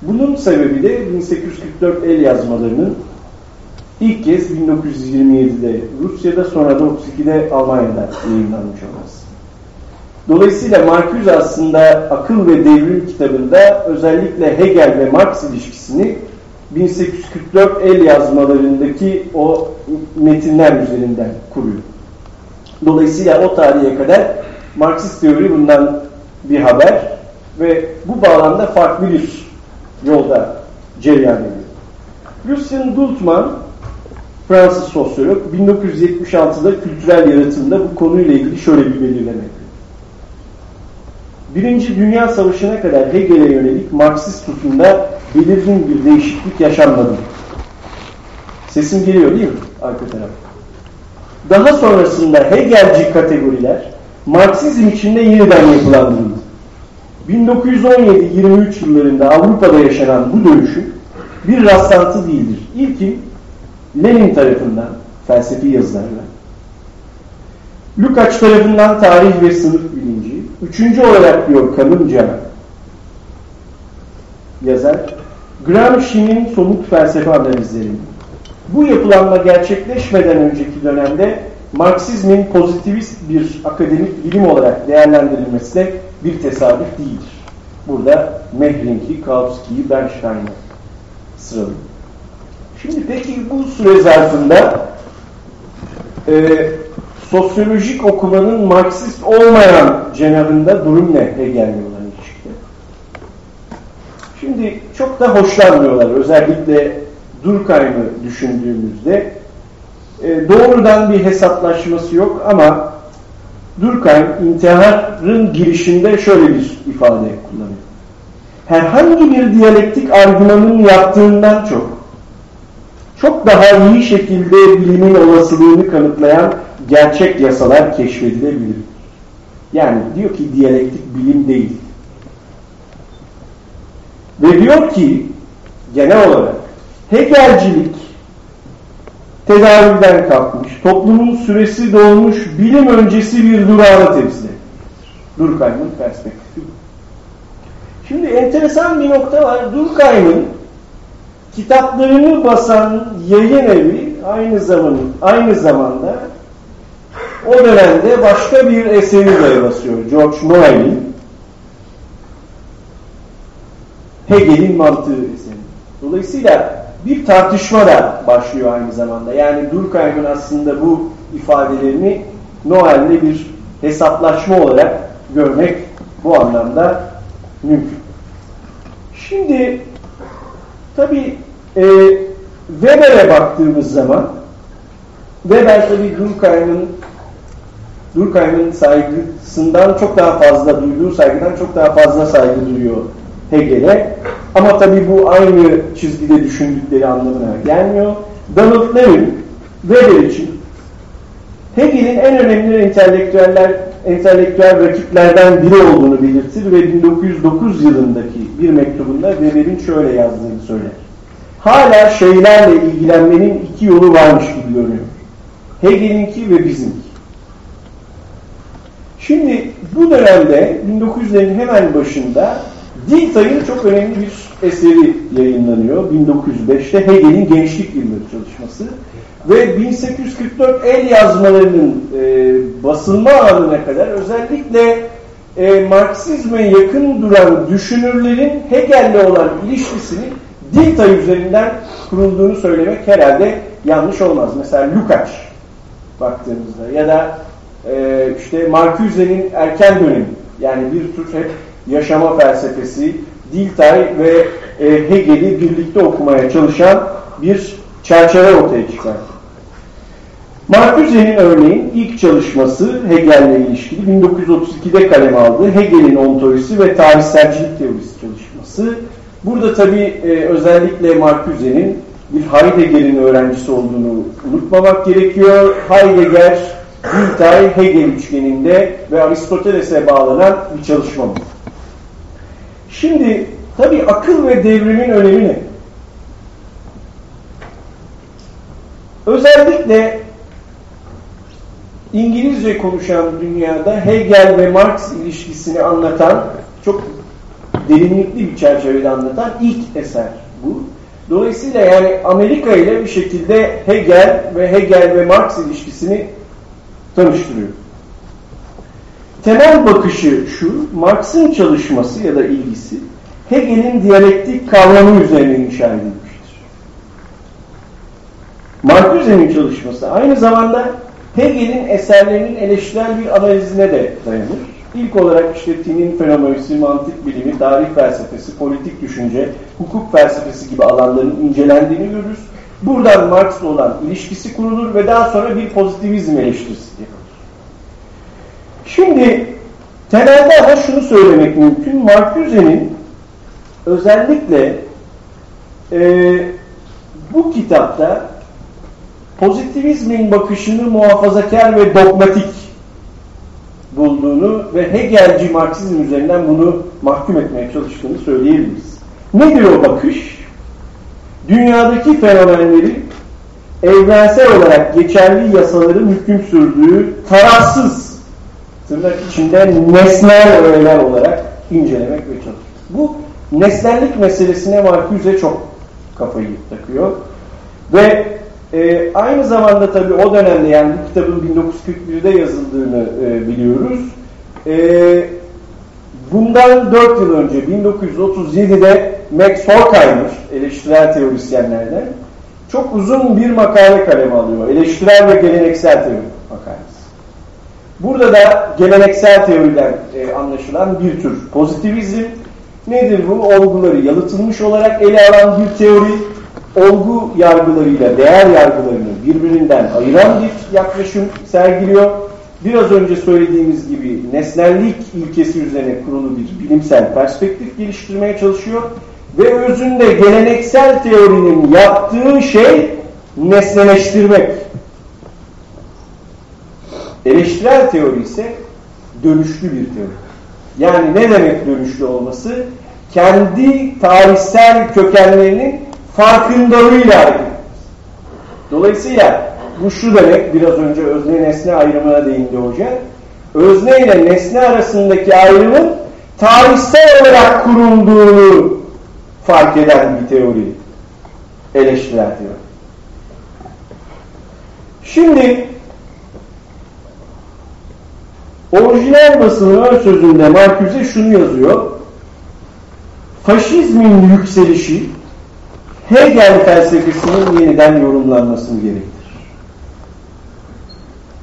Bunun sebebi de 1844 el yazmalarının ilk kez 1927'de Rusya'da sonra da 32'de Almanya'da yayınlanmış olması. Dolayısıyla Marcuse aslında Akıl ve Devrim kitabında özellikle Hegel ve Marx ilişkisini 1844 el yazmalarındaki o metinler üzerinden kuruyor. Dolayısıyla o tarihe kadar Marksist teori bundan bir haber ve bu bağlamda farklı bir yolda cereyan ediyor. Lucien Bultmann, Fransız sosyolog, 1976'da kültürel yaratımda bu konuyla ilgili şöyle bir belirleme. Birinci Dünya Savaşı'na kadar Hegel'e yönelik Marksist tutumda belirgin bir değişiklik yaşanmadı. Sesim geliyor değil mi? Arka taraf. Daha sonrasında Hegelci kategoriler Marksizm içinde yeniden yapılandırıldı. 1917-23 yıllarında Avrupa'da yaşanan bu dönüşüm bir rastlantı değildir. İlki Lenin tarafından felsefi yazılarla, Lukács tarafından tarih ve sınıf bilinci, üçüncü olarak diyor kanımca yazar, Gramsci'nin somut felsefe analizleri. Bu yapılanma gerçekleşmeden önceki dönemde Marksizmin pozitivist bir akademik bilim olarak değerlendirilmesi de bir tesadüf değildir. Burada Mehring'i, Kautsky'yi, Bernstein'i sıralıyor. Şimdi peki bu süre zarfında e, sosyolojik okumanın Marksist olmayan cenahında durum ne Hegel'le olan ilişkide? Şimdi çok da hoşlanmıyorlar. Özellikle Durkheim'ı düşündüğümüzde e, doğrudan bir hesaplaşması yok ama Durkheim intiharın girişinde şöyle bir ifade kullanıyor. Herhangi bir diyalektik argümanın yaptığından çok, çok daha iyi şekilde bilimin olasılığını kanıtlayan gerçek yasalar keşfedilebilir. Yani diyor ki diyalektik bilim değil. Ve diyor ki genel olarak Hegelcilik tedaviden kalkmış, toplumun süresi dolmuş, bilim öncesi bir durağını temsil Durkheim'in perspektifi Şimdi enteresan bir nokta var. Durkheim'in kitaplarını basan yayın evi aynı zamanda, aynı zamanda o dönemde başka bir eseri de basıyor. George Noel'in Hegel'in mantığı eseri. Dolayısıyla bir tartışma da başlıyor aynı zamanda. Yani Durkheim'in aslında bu ifadelerini Noel'le bir hesaplaşma olarak görmek bu anlamda mümkün. Şimdi tabi e, Weber'e baktığımız zaman Weber tabi Durkheim'in Durkheim'in saygısından çok daha fazla duyduğu saygıdan çok daha fazla saygı duyuyor Hegel'e. Ama tabii bu aynı çizgide düşündükleri anlamına gelmiyor. Donald Levin Weber için Hegel'in en önemli entelektüeller, entelektüel rakiplerden biri olduğunu belirtir ve 1909 yılındaki bir mektubunda Weber'in şöyle yazdığını söyler. Hala şeylerle ilgilenmenin iki yolu varmış gibi görünüyor. Hegel'inki ve bizimki. Şimdi bu dönemde 1900'lerin hemen başında Diltay'ın çok önemli bir eseri yayınlanıyor 1905'te Hegel'in Gençlik Yılları çalışması. ve 1844 el yazmalarının e, basılma anına kadar özellikle e, Marksizme yakın duran düşünürlerin Hegel'le olan ilişkisini Diltay üzerinden kurulduğunu söylemek herhalde yanlış olmaz. Mesela Lukács baktığımızda ya da e, işte Marcuse'nin erken dönemi yani bir tür hep yaşama felsefesi, Diltay ve e, Hegel'i birlikte okumaya çalışan bir çerçeve ortaya çıkardı. Marcuse'nin örneğin ilk çalışması Hegel'le ilişkili 1932'de kaleme aldığı Hegel'in ontolojisi ve tarihselcilik teorisi çalışması. Burada tabi e, özellikle Marcuse'nin bir Heidegger'in öğrencisi olduğunu unutmamak gerekiyor. Heidegger, Diltay, Hegel üçgeninde ve Aristoteles'e bağlanan bir çalışma bu. Şimdi tabi akıl ve devrimin önemi ne? Özellikle İngilizce konuşan dünyada Hegel ve Marx ilişkisini anlatan, çok derinlikli bir çerçevede anlatan ilk eser bu. Dolayısıyla yani Amerika ile bir şekilde Hegel ve Hegel ve Marx ilişkisini tanıştırıyor. Temel bakışı şu, Marx'ın çalışması ya da ilgisi Hegel'in diyalektik kavramı üzerine inşa edilmiştir. Marcuse'nin çalışması aynı zamanda Hegel'in eserlerinin eleştirel bir analizine de dayanır. İlk olarak işte tinin fenomenolojisi, mantık bilimi, tarih felsefesi, politik düşünce, hukuk felsefesi gibi alanların incelendiğini görürüz. Buradan Marx'la olan ilişkisi kurulur ve daha sonra bir pozitivizm eleştirisi yapılır. Şimdi temelde ama şunu söylemek mümkün. Marcuse'nin özellikle e, bu kitapta pozitivizmin bakışını muhafazakar ve dogmatik bulduğunu ve Hegelci Marksizm üzerinden bunu mahkum etmeye çalıştığını söyleyebiliriz. Nedir o bakış? Dünyadaki fenomenleri evrensel olarak geçerli yasaların hüküm sürdüğü tarafsız tırnak içinde nesnel öğeler olarak incelemek ve çalışmak. Bu nesnellik meselesine Marcuse çok kafayı takıyor. Ve e, aynı zamanda tabii o dönemde yani bu kitabın 1941'de yazıldığını e, biliyoruz. E, bundan 4 yıl önce 1937'de Max Horkheimer eleştirel teorisyenlerden çok uzun bir makale kaleme alıyor. Eleştirel ve geleneksel teori makalesi. Burada da geleneksel teoriden e, anlaşılan bir tür pozitivizm nedir bu? Olguları yalıtılmış olarak ele alan bir teori olgu yargılarıyla değer yargılarını birbirinden ayıran bir yaklaşım sergiliyor. Biraz önce söylediğimiz gibi nesnellik ilkesi üzerine kurulu bir bilimsel perspektif geliştirmeye çalışıyor. Ve özünde geleneksel teorinin yaptığı şey nesneleştirmek. Eleştirel teori ise dönüşlü bir teori. Yani ne demek dönüşlü olması? Kendi tarihsel kökenlerinin farkındalığıyla hareket Dolayısıyla bu şu demek, biraz önce özne nesne ayrımına değindi hoca. Özne ile nesne arasındaki ayrımın tarihsel olarak kurulduğunu fark eden bir teori. Eleştirel teori. Şimdi orijinal basının ön sözünde Marcuse şunu yazıyor. Faşizmin yükselişi Hegel felsefesinin yeniden yorumlanmasını gerektirir.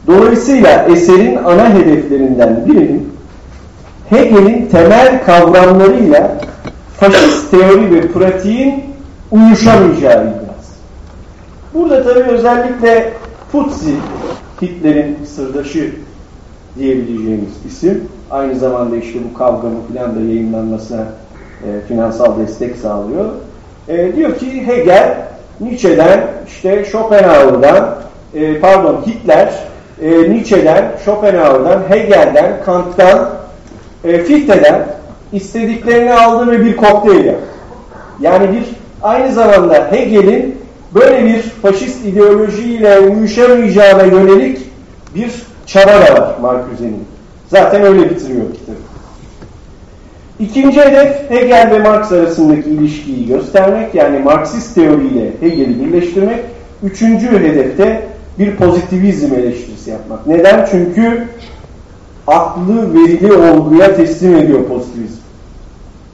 Dolayısıyla eserin ana hedeflerinden birinin Hegel'in temel kavramlarıyla faşist teori ve pratiğin uyuşamayacağı iddiası. Burada tabii özellikle Futsi, Hitler'in sırdaşı diyebileceğimiz isim, aynı zamanda işte bu kavgamın filan da yayınlanmasına e, finansal destek sağlıyor. E, diyor ki Hegel, Nietzsche'den, işte Schopenhauer'dan, e, pardon Hitler, e, Nietzsche'den, Schopenhauer'dan, Hegel'den, Kant'tan, e, Fichte'den istediklerini aldı ve bir kokteyl. Yani bir aynı zamanda Hegel'in böyle bir faşist ideolojiyle uyuşamayacağına yönelik bir çaba da var Marcuse'nin. Zaten öyle bitiriyor kitabı. İkinci hedef Hegel ve Marx arasındaki ilişkiyi göstermek yani Marksist teoriyle Hegel'i birleştirmek. üçüncü hedefte bir pozitivizm eleştirisi yapmak. Neden? Çünkü aklı verili olguya teslim ediyor pozitivizm.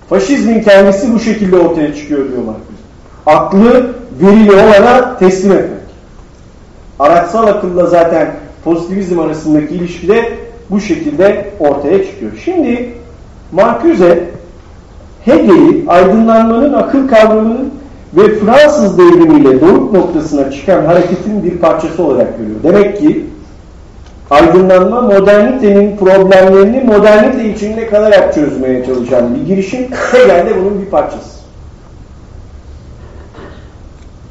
Faşizmin kendisi bu şekilde ortaya çıkıyor diyor Marcuse. Aklı verili olana teslim etmek. Araçsal akılla zaten pozitivizm arasındaki ilişki de bu şekilde ortaya çıkıyor. Şimdi Marcuse Hegel'i aydınlanmanın akıl kavramının ve Fransız devrimiyle doruk noktasına çıkan hareketin bir parçası olarak görüyor. Demek ki aydınlanma modernitenin problemlerini modernite içinde kalarak çözmeye çalışan bir girişim Hegel de bunun bir parçası.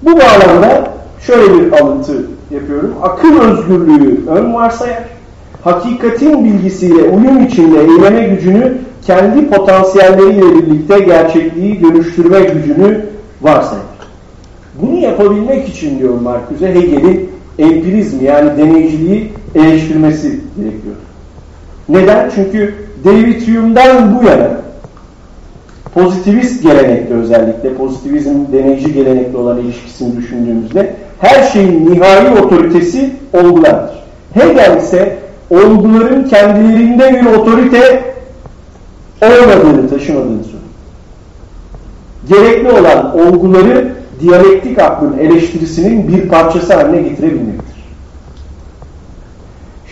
Bu bağlamda şöyle bir alıntı yapıyorum. Akıl özgürlüğü ön varsayar. Hakikatin bilgisiyle uyum içinde eyleme gücünü kendi potansiyelleriyle birlikte gerçekliği dönüştürme gücünü varsayar. Bunu yapabilmek için diyor Marcuse Hegel'in empirizm yani deneyciliği eleştirmesi gerekiyor. Neden? Çünkü David Hume'dan bu yana pozitivist gelenekte özellikle pozitivizm deneyci gelenekle olan ilişkisini düşündüğümüzde her şeyin nihai otoritesi olgulardır. Hegel ise olguların kendilerinde bir otorite olmadığını, taşımadığını söylüyor. Gerekli olan olguları diyalektik aklın eleştirisinin bir parçası haline getirebilmektir.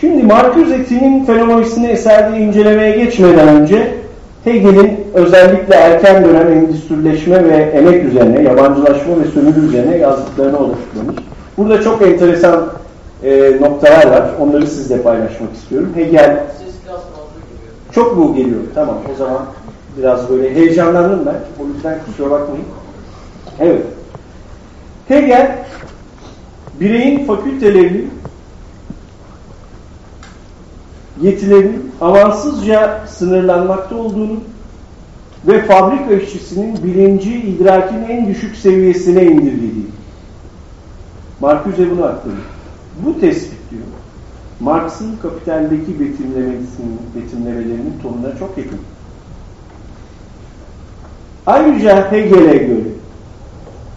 Şimdi Marcuse'nin fenomenolojisini eserde incelemeye geçmeden önce Hegel'in özellikle erken dönem endüstrileşme ve emek üzerine, yabancılaşma ve sömürü üzerine yazdıklarını odaklanmış. Burada çok enteresan e, noktalar var. Onları sizle paylaşmak istiyorum. Hegel çok mu geliyor? Tamam o zaman biraz böyle heyecanlandım ben. O yüzden kusura bakmayın. Evet. Hegel bireyin fakültelerinin yetilerinin amansızca sınırlanmakta olduğunu ve fabrika işçisinin bilinci idrakin en düşük seviyesine indirgediği. Marcuse bunu aktarıyor. Bu tespit diyor. Marx'ın kapitaldeki betimlemesinin, betimlemelerinin tonuna çok yakın. Ayrıca Hegel'e göre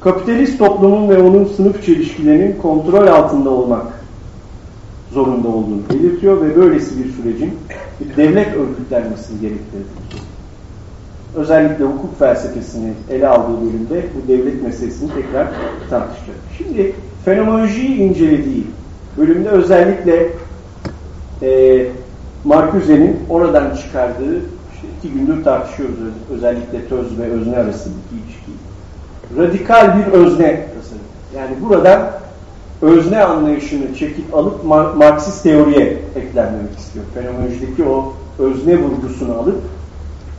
kapitalist toplumun ve onun sınıf çelişkilerinin kontrol altında olmak zorunda olduğunu belirtiyor ve böylesi bir sürecin bir devlet örgütlenmesini gerektirir. Özellikle hukuk felsefesini ele aldığı bölümde bu devlet meselesini tekrar tartışacak. Şimdi fenomenolojiyi incelediği bölümde özellikle e, Marcuse'nin oradan çıkardığı işte iki gündür tartışıyoruz özellikle töz ve özne arasındaki ilişkiyi. Radikal bir özne tasarım. Yani burada özne anlayışını çekip alıp Marksist teoriye eklenmemek istiyor. Fenomenolojideki o özne vurgusunu alıp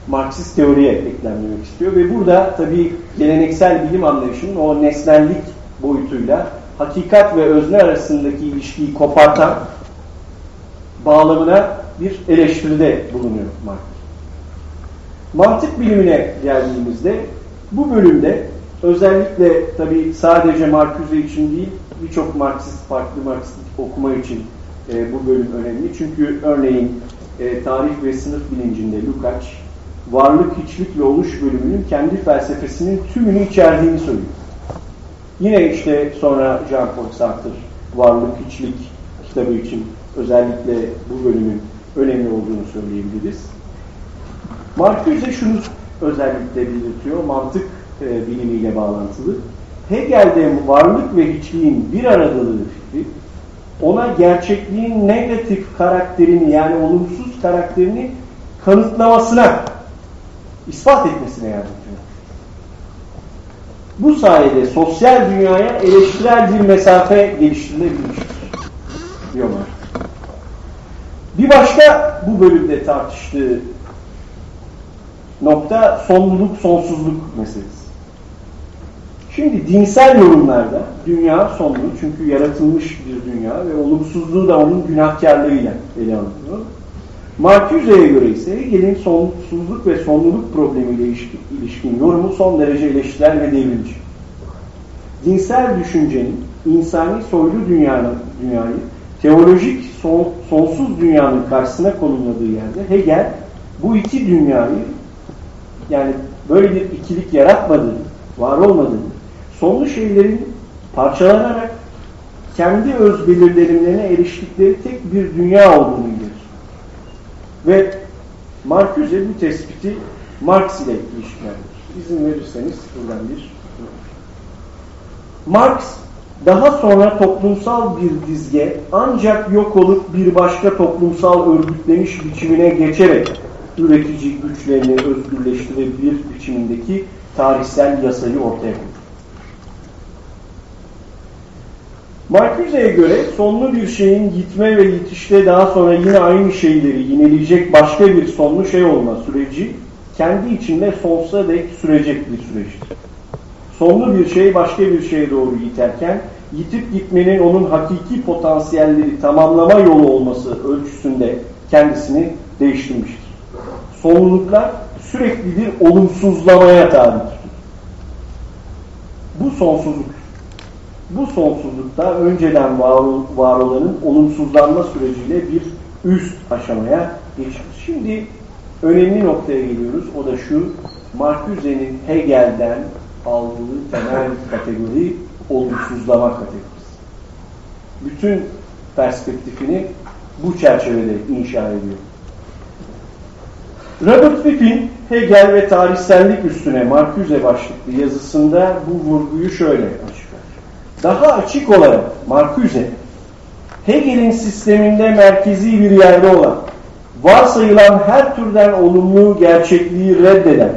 Marksist teoriye eklenmemek istiyor ve burada tabii geleneksel bilim anlayışının o nesnellik boyutuyla hakikat ve özne arasındaki ilişkiyi kopartan bağlamına bir eleştiride bulunuyor Marx. Mantık bilimine geldiğimizde bu bölümde özellikle tabii sadece Marcuse için değil birçok Marksist, farklı Marksist okuma için e, bu bölüm önemli. Çünkü örneğin e, tarih ve sınıf bilincinde Lukács varlık, hiçlik ve oluş bölümünün kendi felsefesinin tümünü içerdiğini söylüyor. Yine işte sonra Jean-Paul Sartre varlık, hiçlik kitabı için özellikle bu bölümün önemli olduğunu söyleyebiliriz. Marcuse şunu özellikle belirtiyor, mantık e, bilimiyle bağlantılı. Hegel'de varlık ve hiçliğin bir aradalığı fikri, ona gerçekliğin negatif karakterini yani olumsuz karakterini kanıtlamasına, ispat etmesine yardım ediyor. Bu sayede sosyal dünyaya eleştirel bir mesafe geliştirilebilmiştir diyorlar. Bir başka bu bölümde tartıştığı nokta sonluluk, sonsuzluk meselesi. Şimdi dinsel yorumlarda dünya sonlu çünkü yaratılmış bir dünya ve olumsuzluğu da onun günahkarlığıyla ele alınıyor. Marcuse'ye göre ise Hegel'in sonsuzluk ve sonluluk problemiyle ilişkin, yorumu son derece eleştirel ve devrimci. Dinsel düşüncenin insani soylu dünyanın, dünyayı teolojik son, sonsuz dünyanın karşısına konumladığı yerde Hegel bu iki dünyayı yani böyle bir ikilik yaratmadığını, var olmadığını, sonlu şeylerin parçalanarak kendi öz belirlenimlerine eriştikleri tek bir dünya olduğunu ileri Ve Marcuse bu tespiti Marx ile ilişkilendirir. İzin verirseniz buradan bir Marx daha sonra toplumsal bir dizge ancak yok olup bir başka toplumsal örgütleniş biçimine geçerek üretici güçlerini özgürleştirebilir biçimindeki tarihsel yasayı ortaya koydu. Marcuse'ye göre sonlu bir şeyin gitme ve yitişte daha sonra yine aynı şeyleri yineleyecek başka bir sonlu şey olma süreci kendi içinde sonsuza dek sürecek bir süreçtir. Sonlu bir şey başka bir şeye doğru yiterken yitip gitmenin onun hakiki potansiyelleri tamamlama yolu olması ölçüsünde kendisini değiştirmiştir. Sonluluklar sürekli bir olumsuzlamaya tabidir. Bu sonsuzluk. Bu sonsuzlukta önceden var, var olanın olumsuzlanma süreciyle bir üst aşamaya geçmiş. Şimdi önemli noktaya geliyoruz. O da şu, Marcuse'nin Hegel'den aldığı temel kategori olumsuzlama kategorisi. Bütün perspektifini bu çerçevede inşa ediyor. Robert Wipp'in Hegel ve tarihsellik üstüne Marcuse başlıklı yazısında bu vurguyu şöyle açıklar. Daha açık olarak Marcuse, Hegel'in sisteminde merkezi bir yerde olan, varsayılan her türden olumlu gerçekliği reddeden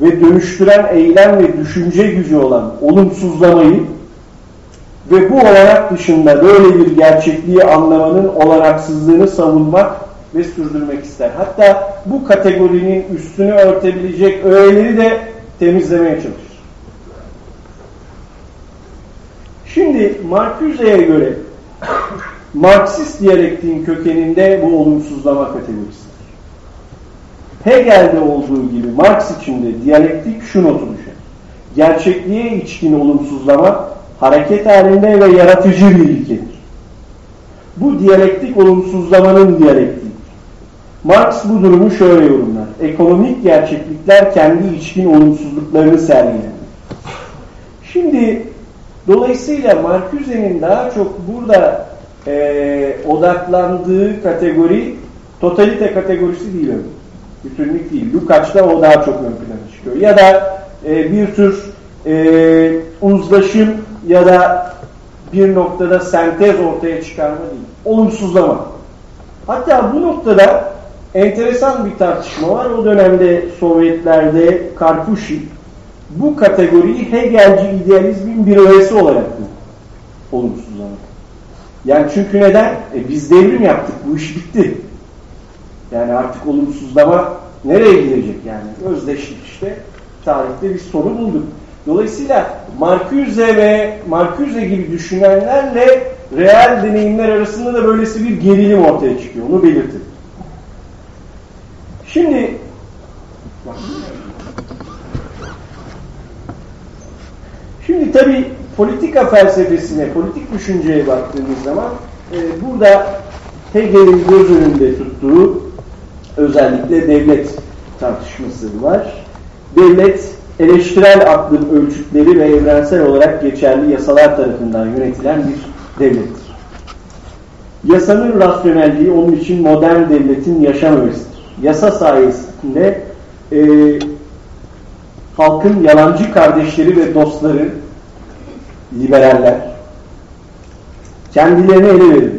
ve dönüştüren eylem ve düşünce gücü olan olumsuzlamayı ve bu olanak dışında böyle bir gerçekliği anlamanın olanaksızlığını savunmak ve sürdürmek ister. Hatta bu kategorinin üstünü örtebilecek öğeleri de temizlemeye çalışır. Şimdi Marcuse'ye göre Marksist diyalektiğin kökeninde bu olumsuzlama kategorisidir. Hegel'de olduğu gibi Marx için de diyalektik şu notu düşer. Gerçekliğe içkin olumsuzlama hareket halinde ve yaratıcı bir ilkedir. Bu diyalektik olumsuzlamanın diyalektiği. Marx bu durumu şöyle yorumlar. Ekonomik gerçeklikler kendi içkin olumsuzluklarını sergiler. Şimdi dolayısıyla Marcuse'nin daha çok burada e, odaklandığı kategori totalite kategorisi değil. Bütünlük değil. Lukács'ta o daha çok ön plana çıkıyor. Ya da e, bir tür e, uzlaşım ya da bir noktada sentez ortaya çıkarma değil. Olumsuzlama. Hatta bu noktada enteresan bir tartışma var. O dönemde Sovyetlerde Karpuşi bu kategoriyi Hegelci idealizmin bir öğesi olarak bu. Yani çünkü neden? E biz devrim yaptık. Bu iş bitti. Yani artık olumsuzlama nereye gidecek yani? Özdeşlik işte. Tarihte bir soru bulduk. Dolayısıyla Marcuse ve Marcuse gibi düşünenlerle real deneyimler arasında da böylesi bir gerilim ortaya çıkıyor. Onu belirtin. Şimdi Şimdi tabi politika felsefesine, politik düşünceye baktığımız zaman e, burada Hegel'in göz önünde tuttuğu özellikle devlet tartışması var. Devlet eleştirel aklın ölçütleri ve evrensel olarak geçerli yasalar tarafından yönetilen bir devlettir. Yasanın rasyonelliği onun için modern devletin yaşam öğesidir. Yasa sayesinde e, halkın yalancı kardeşleri ve dostları, liberaller, kendilerine ele verir.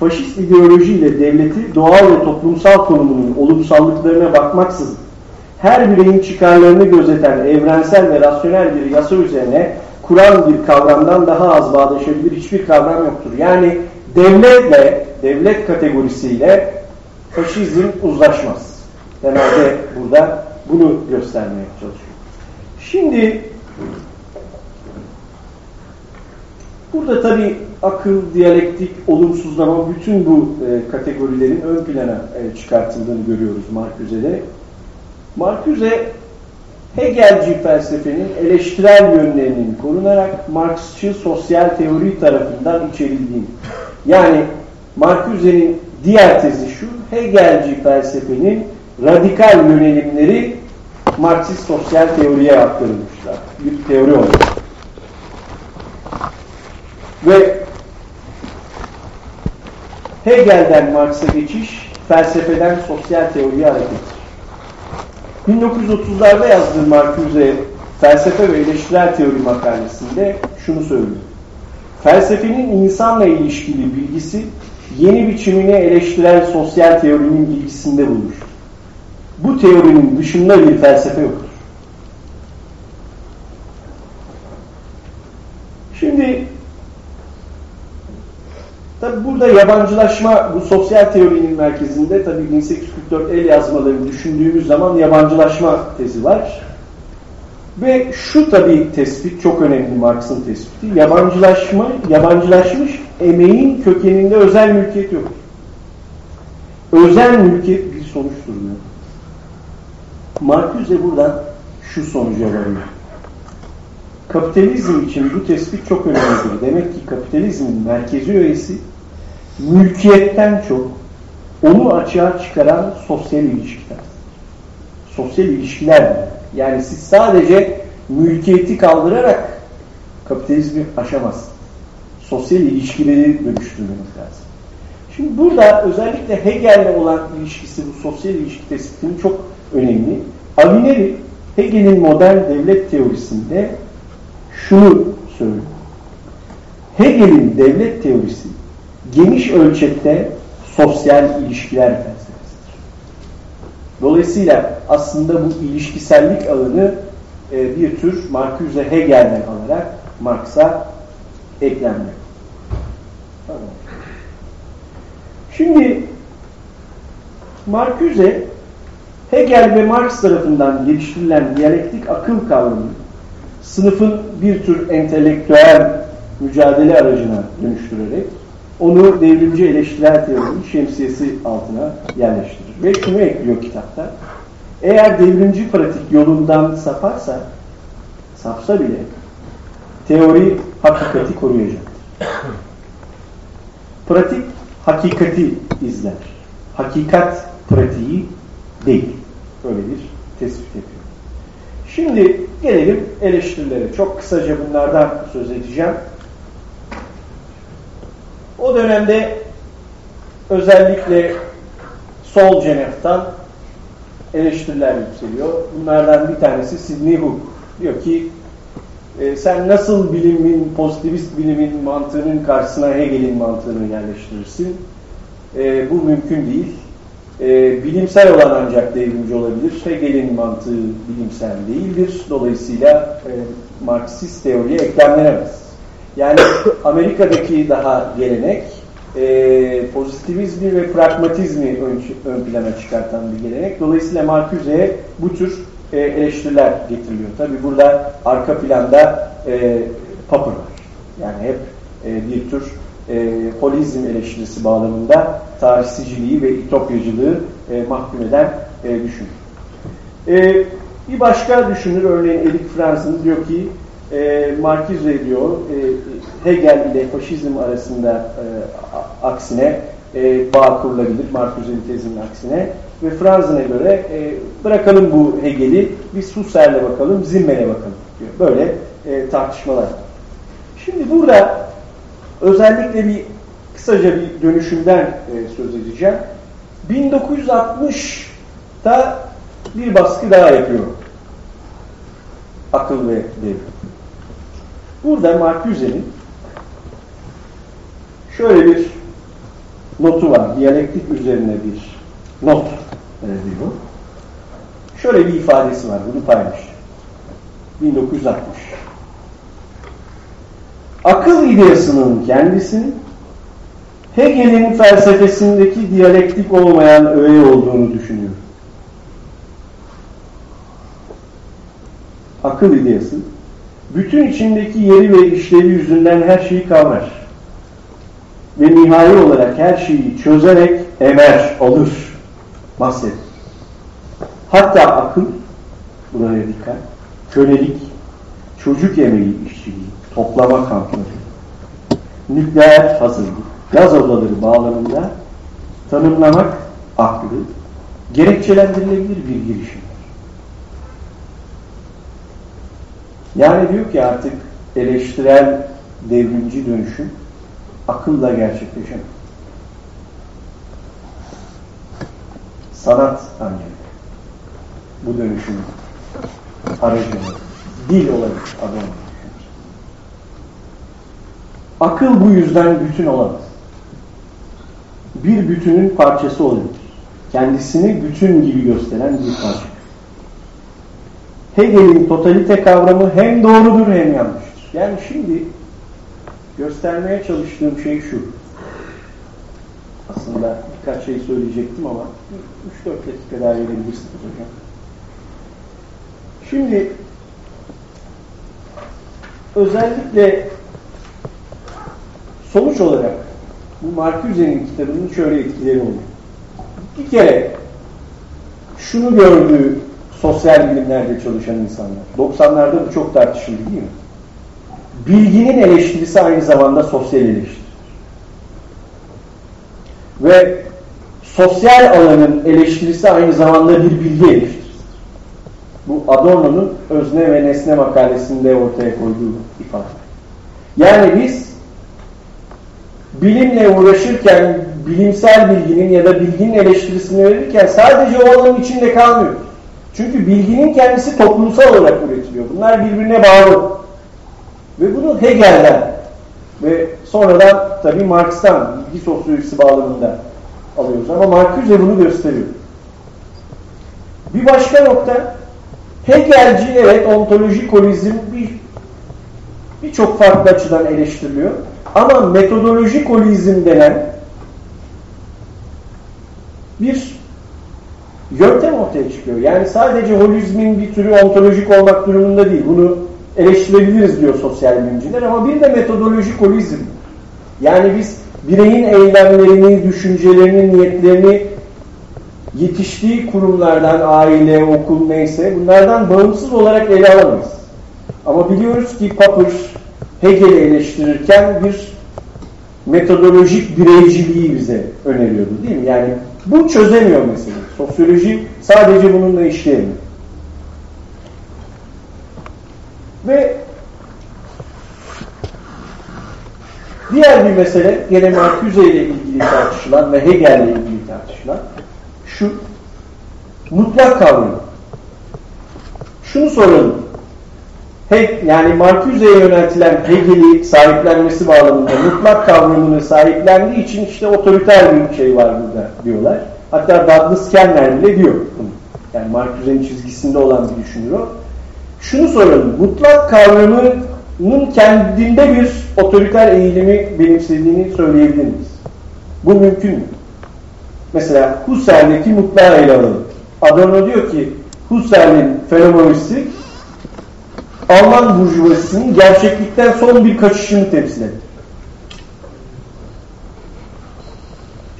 Faşist ideolojiyle devleti doğal ve toplumsal konumunun olumsallıklarına bakmaksızın her bireyin çıkarlarını gözeten evrensel ve rasyonel bir yasa üzerine kuran bir kavramdan daha az bağdaşabilir hiçbir kavram yoktur. Yani devletle, devlet kategorisiyle faşizm uzlaşmaz. Temelde burada bunu göstermeye çalışıyor. Şimdi burada tabi akıl, diyalektik, olumsuzlama bütün bu e, kategorilerin ön plana e, çıkartıldığını görüyoruz Marcuse'de. Marcuse Hegelci felsefenin eleştirel yönlerinin korunarak Marksçı sosyal teori tarafından içerildiğini. Yani Marcuse'nin diğer tezi şu, Hegelci felsefenin radikal yönelimleri Marksist sosyal teoriye aktarılmışlar. Bir teori olarak. Ve Hegel'den Marx'a geçiş, felsefeden sosyal teoriye hareket. 1930'larda yazdığı Marcuse felsefe ve eleştirel teori makalesinde şunu söylüyor. Felsefenin insanla ilişkili bilgisi yeni biçimine eleştirel sosyal teorinin ilgisinde bulunur. Bu teorinin dışında bir felsefe yoktur. Şimdi tabi burada yabancılaşma bu sosyal teorinin merkezinde tabi 1844 el yazmalarını düşündüğümüz zaman yabancılaşma tezi var. Ve şu tabi tespit çok önemli Marx'ın tespiti. Yabancılaşma, yabancılaşmış emeğin kökeninde özel mülkiyet yok. Özel mülkiyet bir sonuçtur diyor. Marcuse buradan şu sonuca varıyor. Kapitalizm için bu tespit çok önemlidir. Demek ki kapitalizmin merkezi öğesi mülkiyetten çok onu açığa çıkaran sosyal ilişkiler. Sosyal ilişkiler yani siz sadece mülkiyeti kaldırarak kapitalizmi aşamazsınız. Sosyal ilişkileri dönüştürmeniz lazım. Şimdi burada özellikle Hegel'le olan ilişkisi bu sosyal ilişki tespitinin çok önemli. Avineri Hegel'in modern devlet teorisinde şunu söylüyor. Hegel'in devlet teorisi geniş ölçekte sosyal ilişkiler felsefesidir. Dolayısıyla aslında bu ilişkisellik alanı e, bir tür Marcuse Hegel'den alarak Marx'a eklenmek. Şimdi Marcuse Hegel ve Marx tarafından geliştirilen diyalektik akıl kavramı sınıfın bir tür entelektüel mücadele aracına dönüştürerek onu devrimci eleştirel teorinin şemsiyesi altına yerleştirir. Ve şunu ekliyor kitapta. Eğer devrimci pratik yolundan saparsa, sapsa bile teori hakikati koruyacaktır. Pratik hakikati izler. Hakikat pratiği değil. Öyle bir tespit yapıyor. Şimdi gelelim eleştirilere. Çok kısaca bunlardan söz edeceğim. O dönemde özellikle sol cenahtan eleştiriler yükseliyor. Bunlardan bir tanesi Sidney Hook. Diyor ki e, sen nasıl bilimin, pozitivist bilimin mantığının karşısına Hegel'in mantığını yerleştirirsin? E, bu mümkün değil. E, bilimsel olan ancak devrimci olabilir. Hegel'in mantığı bilimsel değildir. Dolayısıyla e, Marksist teoriye eklemlenemez. Yani Amerika'daki daha gelenek e, pozitivizmi ve pragmatizmi ön, ön plana çıkartan bir gelenek. Dolayısıyla Marcuse'ye bu tür e, eleştiriler getiriliyor. Tabi burada arka planda e, Popper var. Yani hep e, bir tür e, holizm eleştirisi bağlamında tarihsiciliği ve itopyacılığı e, mahkum eden e, düşünür. E, bir başka düşünür örneğin Erik Franz'ın diyor ki e, Markize diyor e, Hegel ile faşizm arasında e, aksine e, bağ kurulabilir Markuse'nin tezinin aksine ve Franz'ına göre e, bırakalım bu Hegel'i biz Husserl'e bakalım Zimmer'e bakalım diyor. Böyle e, tartışmalar. Şimdi burada özellikle bir kısaca bir dönüşümden e, söz edeceğim. 1960'da bir baskı daha yapıyor. Akıl ve devrim. Burada Marcuse'nin şöyle bir notu var. Diyalektik üzerine bir not diyor. Şöyle bir ifadesi var. Bunu paylaş. 1960. Akıl ideasının kendisi Hegel'in felsefesindeki diyalektik olmayan öğe olduğunu düşünüyor. Akıl ideası bütün içindeki yeri ve işlevi yüzünden her şeyi kavrar. Ve nihai olarak her şeyi çözerek emer, alır, mahset. Hatta akıl, buraya dikkat, kölelik, çocuk emeği işçiliği, toplama kampları, nükleer hazırlık, gaz odaları bağlamında tanımlamak aklı, gerekçelendirilebilir bir girişim. Yani diyor ki artık eleştirel devrimci dönüşüm akılla gerçekleşemez. Sanat ancak bu dönüşümün aracı Dil olabilir adam. Akıl bu yüzden bütün olamaz. Bir bütünün parçası olabilir. Kendisini bütün gibi gösteren bir parça. Hegel'in totalite kavramı hem doğrudur hem yanlıştır. Yani şimdi göstermeye çalıştığım şey şu. Aslında birkaç şey söyleyecektim ama 3-4 dakika daha verebilirsiniz hocam. Şimdi özellikle sonuç olarak bu Marcuse'nin kitabının şöyle etkileri oluyor. Bir kere şunu gördüğü sosyal bilimlerde çalışan insanlar. 90'larda bu çok tartışıldı değil mi? Bilginin eleştirisi aynı zamanda sosyal eleştiri. Ve sosyal alanın eleştirisi aynı zamanda bir bilgi eleştirisi. Bu Adorno'nun özne ve nesne makalesinde ortaya koyduğu ifade. Yani biz bilimle uğraşırken bilimsel bilginin ya da bilginin eleştirisini verirken sadece o alanın içinde kalmıyoruz. Çünkü bilginin kendisi toplumsal olarak üretiliyor. Bunlar birbirine bağlı. Ve bunu Hegel'den ve sonradan tabii Marx'tan bilgi sosyolojisi bağlamında alıyoruz. Ama Marcuse bunu gösteriyor. Bir başka nokta Hegelci evet ontolojik holizm bir birçok farklı açıdan eleştiriliyor. Ama metodolojik holizm denen bir yöntem ortaya çıkıyor. Yani sadece holizmin bir türü ontolojik olmak durumunda değil. Bunu eleştirebiliriz diyor sosyal bilimciler ama bir de metodolojik holizm. Yani biz bireyin eylemlerini, düşüncelerini, niyetlerini yetiştiği kurumlardan, aile, okul neyse bunlardan bağımsız olarak ele alamayız. Ama biliyoruz ki Popper Hegel'i eleştirirken bir metodolojik bireyciliği bize öneriyordu değil mi? Yani bu çözemiyor mesela. Sosyoloji sadece bununla işleyemiyor. Ve diğer bir mesele gene Marcuse ile ilgili tartışılan ve Hegel ile ilgili tartışılan şu mutlak kavramı. Şunu soralım. He, yani Marcuse'ye yöneltilen Hegel'i sahiplenmesi bağlamında mutlak kavramını sahiplendiği için işte otoriter bir şey var burada diyorlar. Hatta Douglas Kellner bile diyor. Yani Marcuse'nin çizgisinde olan bir düşünür o. Şunu soralım. Mutlak kavramının kendinde bir otoriter eğilimi benimsediğini söyleyebilir miyiz? Bu mümkün mü? Mesela Husserl'deki mutlağı ele alalım. Adorno diyor ki Husserl'in fenomenolojisi Alman burjuvasının gerçeklikten son bir kaçışını temsil eder.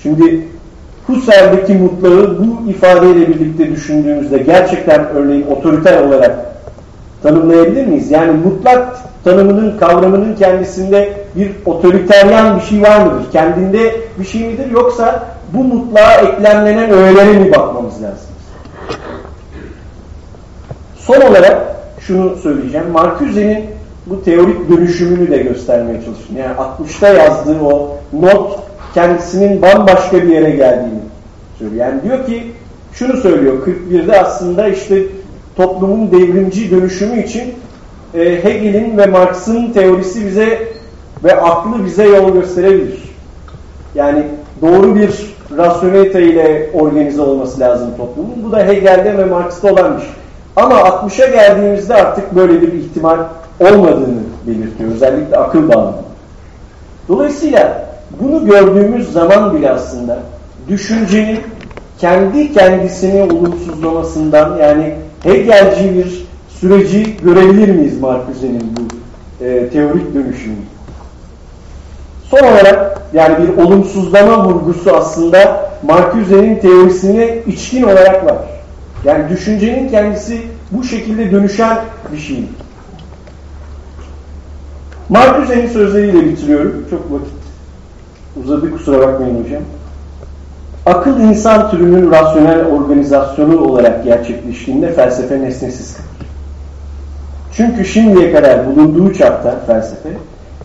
Şimdi Husserl'deki mutlağı bu ifadeyle birlikte düşündüğümüzde gerçekten örneğin otoriter olarak tanımlayabilir miyiz? Yani mutlak tanımının, kavramının kendisinde bir otoriteryan bir şey var mıdır? Kendinde bir şey midir? Yoksa bu mutlağa eklemlenen öğelere mi bakmamız lazım? Son olarak şunu söyleyeceğim. Marcuse'nin bu teorik dönüşümünü de göstermeye çalıştım. Yani 60'ta yazdığı o not kendisinin bambaşka bir yere geldiğini söylüyor. Yani diyor ki şunu söylüyor 41'de aslında işte toplumun devrimci dönüşümü için e, Hegel'in ve Marx'ın teorisi bize ve aklı bize yol gösterebilir. Yani doğru bir rasyonelite ile organize olması lazım toplumun. Bu da Hegel'de ve Marx'ta olan bir şey. Ama 60'a geldiğimizde artık böyle bir ihtimal olmadığını belirtiyor. Özellikle akıl bağlamında. Dolayısıyla bunu gördüğümüz zaman bile aslında düşüncenin kendi kendisini olumsuzlamasından yani Hegelci bir süreci görebilir miyiz Marcuse'nin bu e, teorik dönüşümü? Son olarak yani bir olumsuzlama vurgusu aslında Marcuse'nin teorisine içkin olarak var. Yani düşüncenin kendisi bu şekilde dönüşen bir şey. Marcuse'nin sözleriyle bitiriyorum. Çok vakit uzadı kusura bakmayın hocam. Akıl insan türünün rasyonel organizasyonu olarak gerçekleştiğinde felsefe nesnesiz kalır. Çünkü şimdiye kadar bulunduğu çapta felsefe,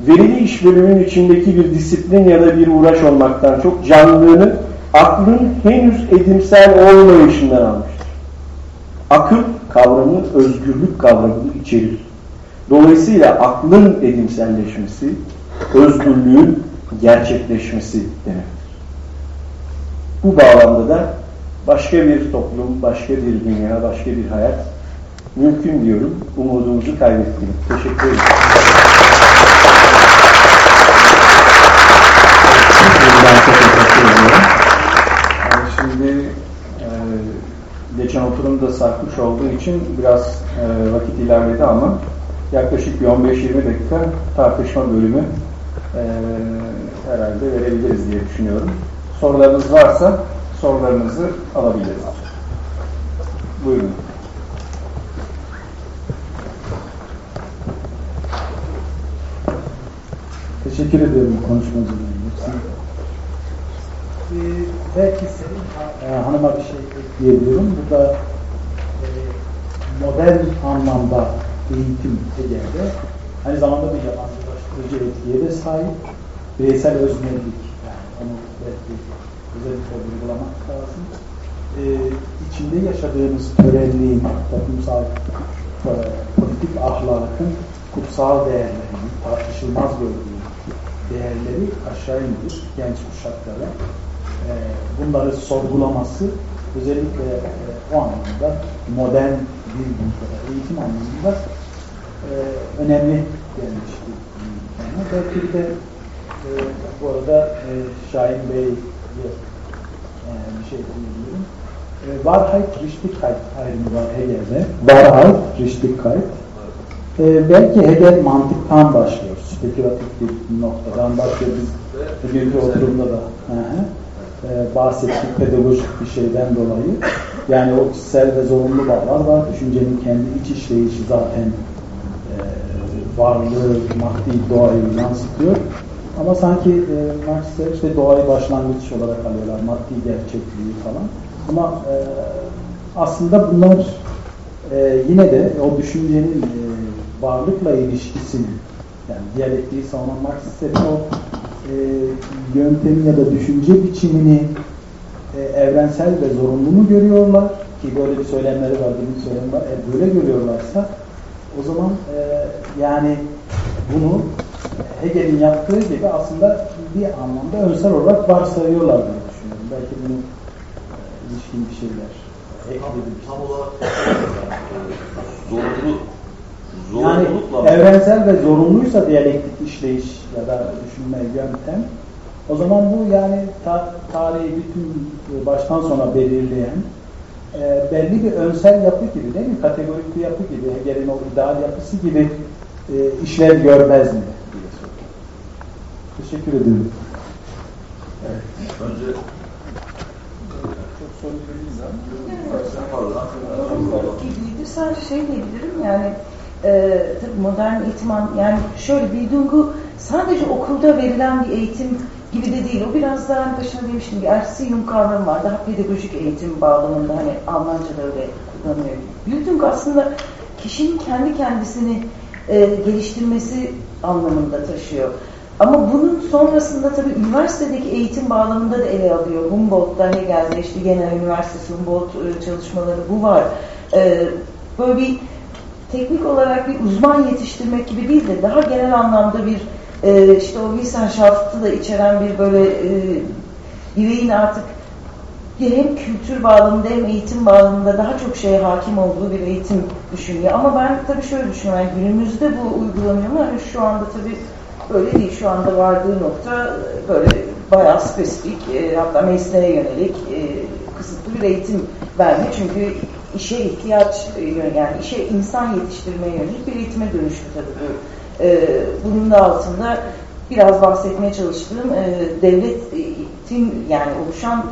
verili iş bölümünün içindeki bir disiplin ya da bir uğraş olmaktan çok canlılığını aklın henüz edimsel olmayışından almıştır. Akıl kavramı özgürlük kavramını içerir. Dolayısıyla aklın edimselleşmesi, özgürlüğün gerçekleşmesi demektir. Bu bağlamda da başka bir toplum, başka bir dünya, başka bir hayat mümkün diyorum. Umudumuzu kaybetmeyelim. Teşekkür ederim. Çok teşekkür ediyorum. Yani şimdi geçen oturum da sarkmış olduğu için biraz e, vakit ilerledi ama yaklaşık bir 15-20 dakika tartışma bölümü e, herhalde verebiliriz diye düşünüyorum. Sorularınız varsa sorularınızı alabiliriz. Buyurun. Teşekkür ediyorum konuşmacıların hepsine. Ee, belki senin e, hanıma bir şey ekleyebilirim. Burada e, modern anlamda eğitim Hegel'de aynı zamanda bir yabancılaştırıcı etkiye de sahip bireysel öznelik yani onu belki özellikle vurgulamak lazım. Ee, içinde yaşadığımız törelliğin, toplumsal e, politik ahlakın kutsal değerlerini, tartışılmaz gördüğü değerleri aşağı indir genç kuşaklara. E, bunları sorgulaması özellikle e, o anlamda modern bir ülkede eğitim anlamında e, önemli gelmiştir. Yani belki bir de e, bu arada e, Şahin Bey'e e, bir şey diyebilirim. E, Wahrheit, Richtigkeit ayrımı var Hegel'de. Wahrheit, Richtigkeit. E, belki Hegel mantıktan başlıyor. Spekülatif bir noktadan başlıyor. Biz bugünkü oturumda da hı hı, e, bahsettik pedagojik bir şeyden dolayı. Yani o kişisel ve zorunlu bağlar var. Düşüncenin kendi iç işleyişi zaten e, varlığı, maddi doğayı yansıtıyor. Ama sanki e, Marxistler işte doğayı başlangıç olarak alıyorlar. Maddi gerçekliği falan. Ama e, aslında bunlar e, yine de o düşüncenin e, varlıkla ilişkisini yani diyalektiği savunan Marksistlerin o e, yöntemi ya da düşünce biçimini e, evrensel ve zorunlu mu görüyorlar ki böyle bir söylemleri var, bir söylem var. E, böyle görüyorlarsa o zaman e, yani bunu Hegel'in yaptığı gibi aslında bir anlamda önsel olarak varsayıyorlar diye düşünüyorum. Belki bunu e, ilişkin bir şeyler ekleyebiliriz. Tam olarak zorunlu Yani evrensel ve zorunluysa diyalektik işleyiş ya da düşünme yöntem o zaman bu yani ta, tarihi bütün e, baştan sona belirleyen e, belli bir önsel yapı gibi değil mi? Kategorik bir yapı gibi, Hegel'in o ideal yapısı gibi e, işler görmez mi? diye. Teşekkür ederim. önce Çok soru değil ilgiliydi. Sadece şey diyebilirim yani e, tabii modern eğitim an- yani şöyle bir duygu sadece okulda verilen bir eğitim gibi de değil. O biraz daha hani başına demiştim bir Erziehung kavramı var. Daha pedagojik eğitim bağlamında hani Almanca'da öyle kullanılıyor. Bildung aslında kişinin kendi kendisini e, geliştirmesi anlamında taşıyor. Ama bunun sonrasında tabii üniversitedeki eğitim bağlamında da ele alıyor. Humboldt'ta Hegel'de işte Genel Üniversitesi Humboldt e, çalışmaları bu var. E, böyle bir teknik olarak bir uzman yetiştirmek gibi değil de daha genel anlamda bir e, işte o Wissenschaft'ı da içeren bir böyle e, bireyin artık hem kültür bağlamında hem eğitim bağlamında daha çok şeye hakim olduğu bir eğitim düşünüyor. Ama ben tabii şöyle düşünüyorum. Yani günümüzde bu uygulanıyor mu? Yani şu anda tabii böyle değil. Şu anda vardığı nokta e, böyle bayağı spesifik e, hatta mesleğe yönelik e, kısıtlı bir eğitim verme. Çünkü işe ihtiyaç yani işe insan yetiştirmeye yönelik bir eğitime dönüştü tabii bu. E, bunun da altında biraz bahsetmeye çalıştığım e, devletin yani oluşan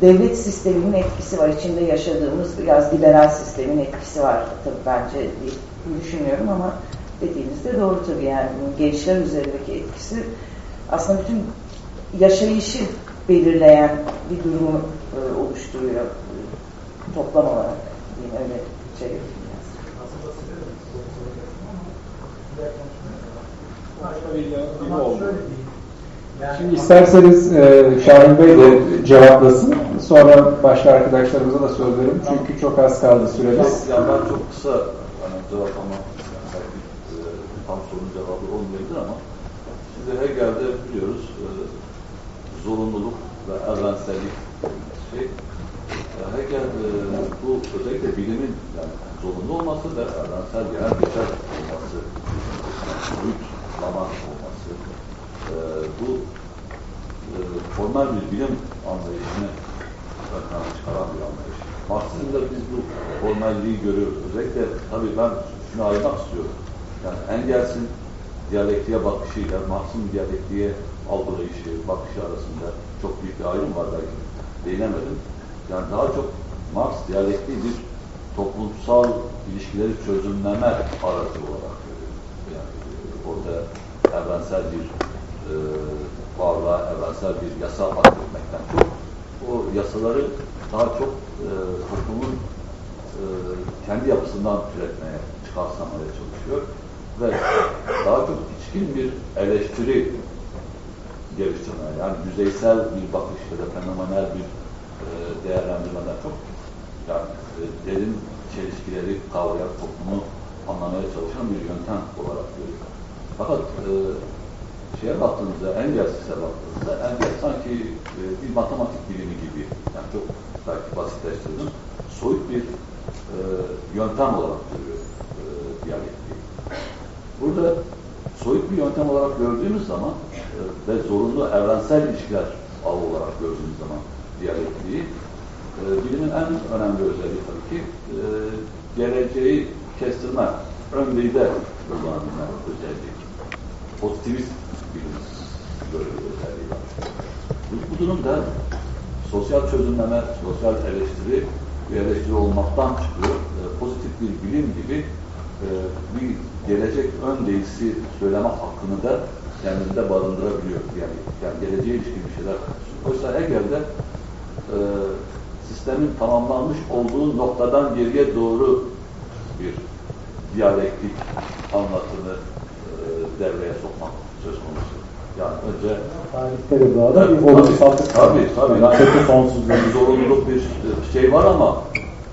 devlet sisteminin etkisi var. İçinde yaşadığımız biraz liberal sistemin etkisi var tabii bence diye düşünüyorum ama dediğinizde doğru tabii yani gençler üzerindeki etkisi aslında bütün yaşayışı belirleyen bir durumu e, oluşturuyor e, toplam olarak diyeyim öyle şey yapayım. Şimdi isterseniz e, Şahin Bey de cevaplasın. Sonra başka arkadaşlarımıza da söz verelim. Çünkü çok az kaldı süremiz. Yani ben çok kısa hani cevap ama yani belki e, tam sorunun cevabı olmayabilir ama şimdi Hegel'de biliyoruz e, zorunluluk ve evrensellik şey. Hegel e, bu özellikle bilimin yani zorunlu olması ve evrensel genel geçer olması, büyük zaman olması, e, bu e, formal bir bilim anlayışını plana çıkaran bir anlayış. Marksizm'de biz bu formalliği görüyoruz. Özellikle tabii ben şunu ayırmak istiyorum. Yani Engels'in diyalektiğe bakışıyla Marx'ın diyalektiğe algılayışı, bakışı arasında çok büyük bir ayrım var belki. Değinemedim. Yani daha çok Marx diyalektiği bir toplumsal ilişkileri çözümleme aracı olarak görüyor. Yani orada evrensel bir e, varlığa, evrensel bir yasa atfetmekten çok o yasaları daha çok e, toplumun e, kendi yapısından türetmeye, çıkarsamaya çalışıyor ve daha çok içkin bir eleştiri geliştirmeye, yani yüzeysel bir bakış ya da fenomenal bir e, değerlendirmeden çok yani e, derin çelişkileri kavrayan toplumu anlamaya çalışan bir yöntem olarak görüyor. Fakat e, şeye baktığınızda, Engels'e baktığınızda Engels sanki e, bir matematik bilimi gibi, yani çok belki basitleştirdim, soyut bir e, yöntem olarak görüyor e, diyalektiği. Burada soyut bir yöntem olarak gördüğümüz zaman e, ve zorunlu evrensel ilişkiler ağı olarak gördüğümüz zaman diyalektiği, e, bilimin en önemli özelliği tabii ki e, geleceği kestirme, ön bilde kullanabilme özelliği. Pozitivist bilim böyle bir özelliği var. Bu, bu durumda sosyal çözümleme, sosyal eleştiri bir eleştiri olmaktan çıkıyor. E, pozitif bir bilim gibi e, bir gelecek ön değisi söyleme hakkını da kendinde barındırabiliyor. Yani, yani geleceğe ilişkin bir şeyler. Oysa Hegel'de e, sistemin tamamlanmış olduğu noktadan geriye doğru bir diyalektik anlatını e, devreye sokmak söz konusu. Yani önce tarihte de doğada bir olumsallık tabii, tabii, yani, kötü sonsuzluğu. bir zorunluluk bir şey var ama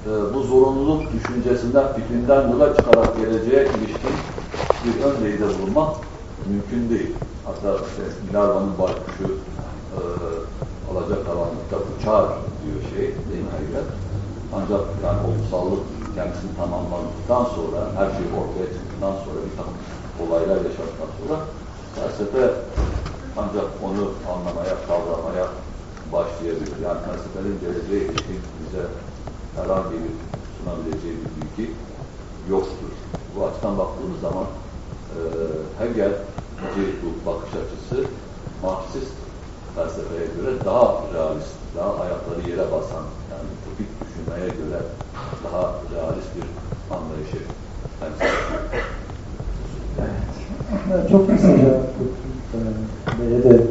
e, bu zorunluluk düşüncesinden, fikrinden yola çıkarak geleceğe ilişkin bir ön değide bulunmak mümkün değil. Hatta işte Minerva'nın baykuşu e, alacak karanlıkta uçar diyor şey mi Heidegger? Ancak yani olumsallık kendisini tamamladıktan sonra, her şey ortaya çıktıktan sonra bir takım olaylar yaşadıktan sonra felsefe ancak onu anlamaya, kavramaya başlayabilir. Yani felsefenin geleceğe ilişkin bize herhangi bir sunabileceği bir bilgi yoktur. Bu açıdan baktığımız zaman e, Hegel bakış açısı Marksist felsefeye göre daha realist, daha ayakları yere basan, yani ütopik düşünmeye göre daha realist bir anlayışı. Evet. Çok kısaca e, de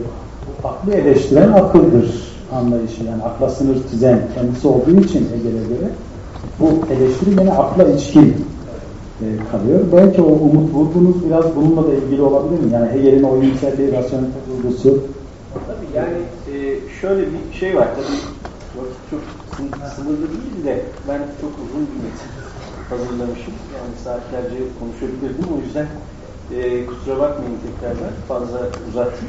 aklı eleştiren akıldır anlayışı. Yani akla sınır çizen kendisi olduğu için Hegel'e göre bu eleştiri yine akla içkin e, kalıyor. Belki o umut vurgunuz biraz bununla da ilgili olabilir mi? Yani Hegel'in o iyimserliği, rasyonelite vurgusu. Tabii yani e, şöyle bir şey var. Tabii vakit çok sınırlı değil de ben çok uzun bir metin hazırlamışım. Yani saatlerce konuşabilirdim. O yüzden e, kusura bakmayın tekrardan fazla uzattım.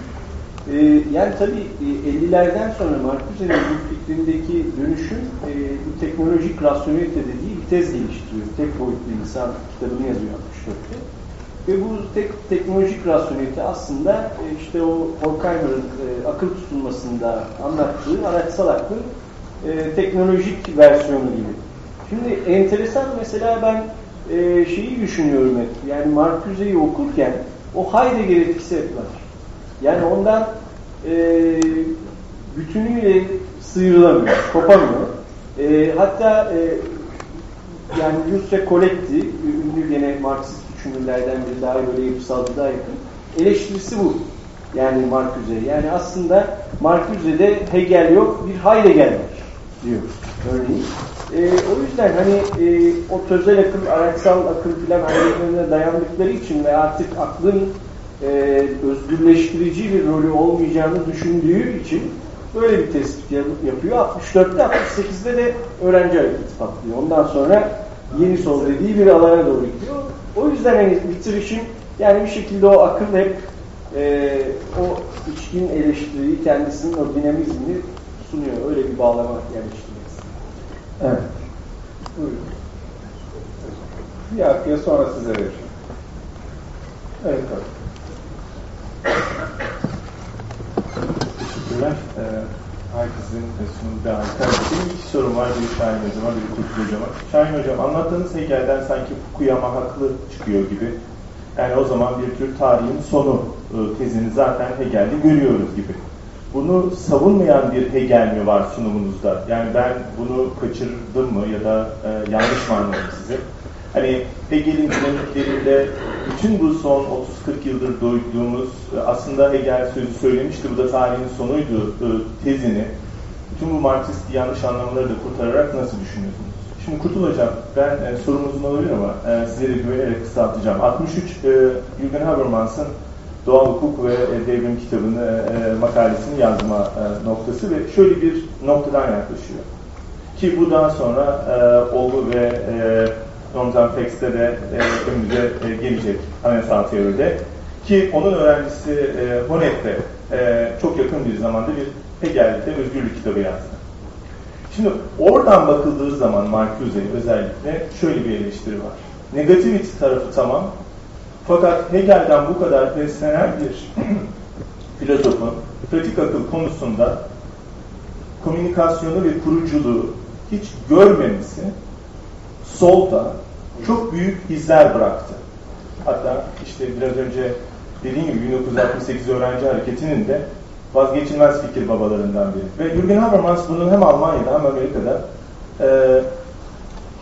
E, yani tabii e, 50'lerden sonra Marcuse'nin bu fikrindeki dönüşüm e, bu teknolojik rasyonelite dediği bir tez geliştiriyor. Tek boyutlu insan kitabını yazıyor 64'te. Ve bu tek, teknolojik rasyonelite aslında e, işte o Horkheimer'ın e, akıl tutulmasında anlattığı araçsal aklın e, teknolojik versiyonu gibi. Şimdi enteresan mesela ben e, şeyi düşünüyorum hep. Yani Marcuse'yi okurken o Heidegger etkisi hep var. Yani ondan e, bütünüyle sıyrılamıyor, kopamıyor. E, hatta e, yani Jusce Coletti, ünlü gene Marksist düşünürlerden biri daha böyle yapısalcılığa yakın. Eleştirisi bu. Yani Marcuse. Yani aslında Marcuse'de Hegel yok, bir Heidegger var diyor örneğin. E, o yüzden hani e, o tözel akıl, araçsal akıl filan Heidegger'e dayandıkları için ve artık aklın e, özgürleştirici bir rolü olmayacağını düşündüğü için böyle bir tespit yapıyor. 64'te 68'de de öğrenci hareketi patlıyor. Ondan sonra yeni sol dediği bir alana doğru gidiyor. O yüzden hani bitirişim yani bir şekilde o akıl hep e, o içkin eleştiriyi kendisinin o dinamizmini sunuyor. Öyle bir bağlama yerleştirmek Evet. Buyurun. Bir arkaya sonra size vereceğim. Evet. Teşekkürler. Ee, herkesin harika. Benim iki sorum var. Biri Şahin Hocam'a, biri Kurtul Hocam'a. Şahin Hocam, anlattığınız Hegel'den sanki Fukuyama haklı çıkıyor gibi. Yani o zaman bir tür tarihin sonu e, tezini zaten Hegel'de görüyoruz gibi. Bunu savunmayan bir Hegel mi var sunumunuzda? Yani ben bunu kaçırdım mı ya da e, yanlış mı anladım sizi? Hani Hegel'in dinamiklerinde bütün bu son 30-40 yıldır duyduğumuz e, aslında Hegel sözü söylemişti, bu da tarihin sonuydu e, tezini. Bütün bu Marksist yanlış anlamları da kurtararak nasıl düşünüyorsunuz? Şimdi Kurtul Hocam, ben e, sorum uzun ama e, size de güvenerek kısaltacağım. 63 e, Jürgen Habermas'ın Doğal Hukuk ve e, Devrim kitabını, e, makalesini yazma e, noktası ve şöyle bir noktadan yaklaşıyor. Ki bu daha sonra e, olgu ve e, Northern Text'te de e, önümüze e, gelecek anayasal teoride. Ki onun öğrencisi e, Honet de e, çok yakın bir zamanda bir Hegel'de özgürlük kitabı yazdı. Şimdi oradan bakıldığı zaman Marcuse'ye özellikle şöyle bir eleştiri var. Negativity tarafı tamam. Fakat Hegel'den bu kadar beslenen bir filozofun pratik akıl konusunda komünikasyonu ve kuruculuğu hiç görmemesi solda çok büyük izler bıraktı. Hatta işte biraz önce dediğim gibi 1968 öğrenci hareketinin de vazgeçilmez fikir babalarından biri. Ve Jürgen Habermas bunun hem Almanya'da hem Amerika'da e,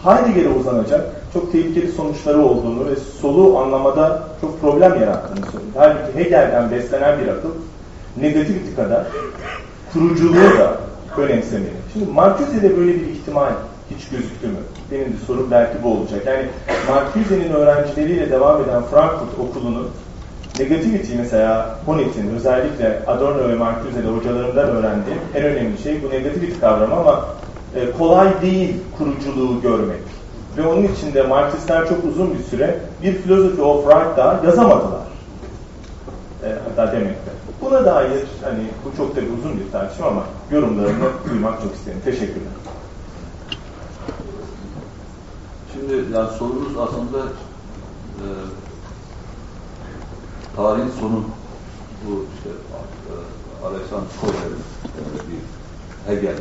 Heidegger'e uzanacak çok tehlikeli sonuçları olduğunu ve solu anlamada çok problem yarattığını söyledi. Halbuki Hegel'den beslenen bir akıl negativity kadar kuruculuğu da önemsemeli. Şimdi Marcuse'de böyle bir ihtimal hiç gözüktü mü? Benim de sorum belki bu olacak. Yani Marcuse'nin öğrencileriyle devam eden Frankfurt okulunun negativity mesela Honet'in özellikle Adorno ve Marcuse'de hocalarımdan öğrendiğim en önemli şey bu negativity kavramı ama e, kolay değil kuruculuğu görmek. Ve onun içinde Marksistler çok uzun bir süre bir Philosophy of Right daha yazamadılar. E, hatta demekte. Buna dair hani bu çok da uzun bir tartışma ama yorumlarını duymak çok isterim. Teşekkürler. Şimdi yani sorunuz aslında e, tarihin sonu bu işte e, Alexander Koyer'in e, bir Hegel.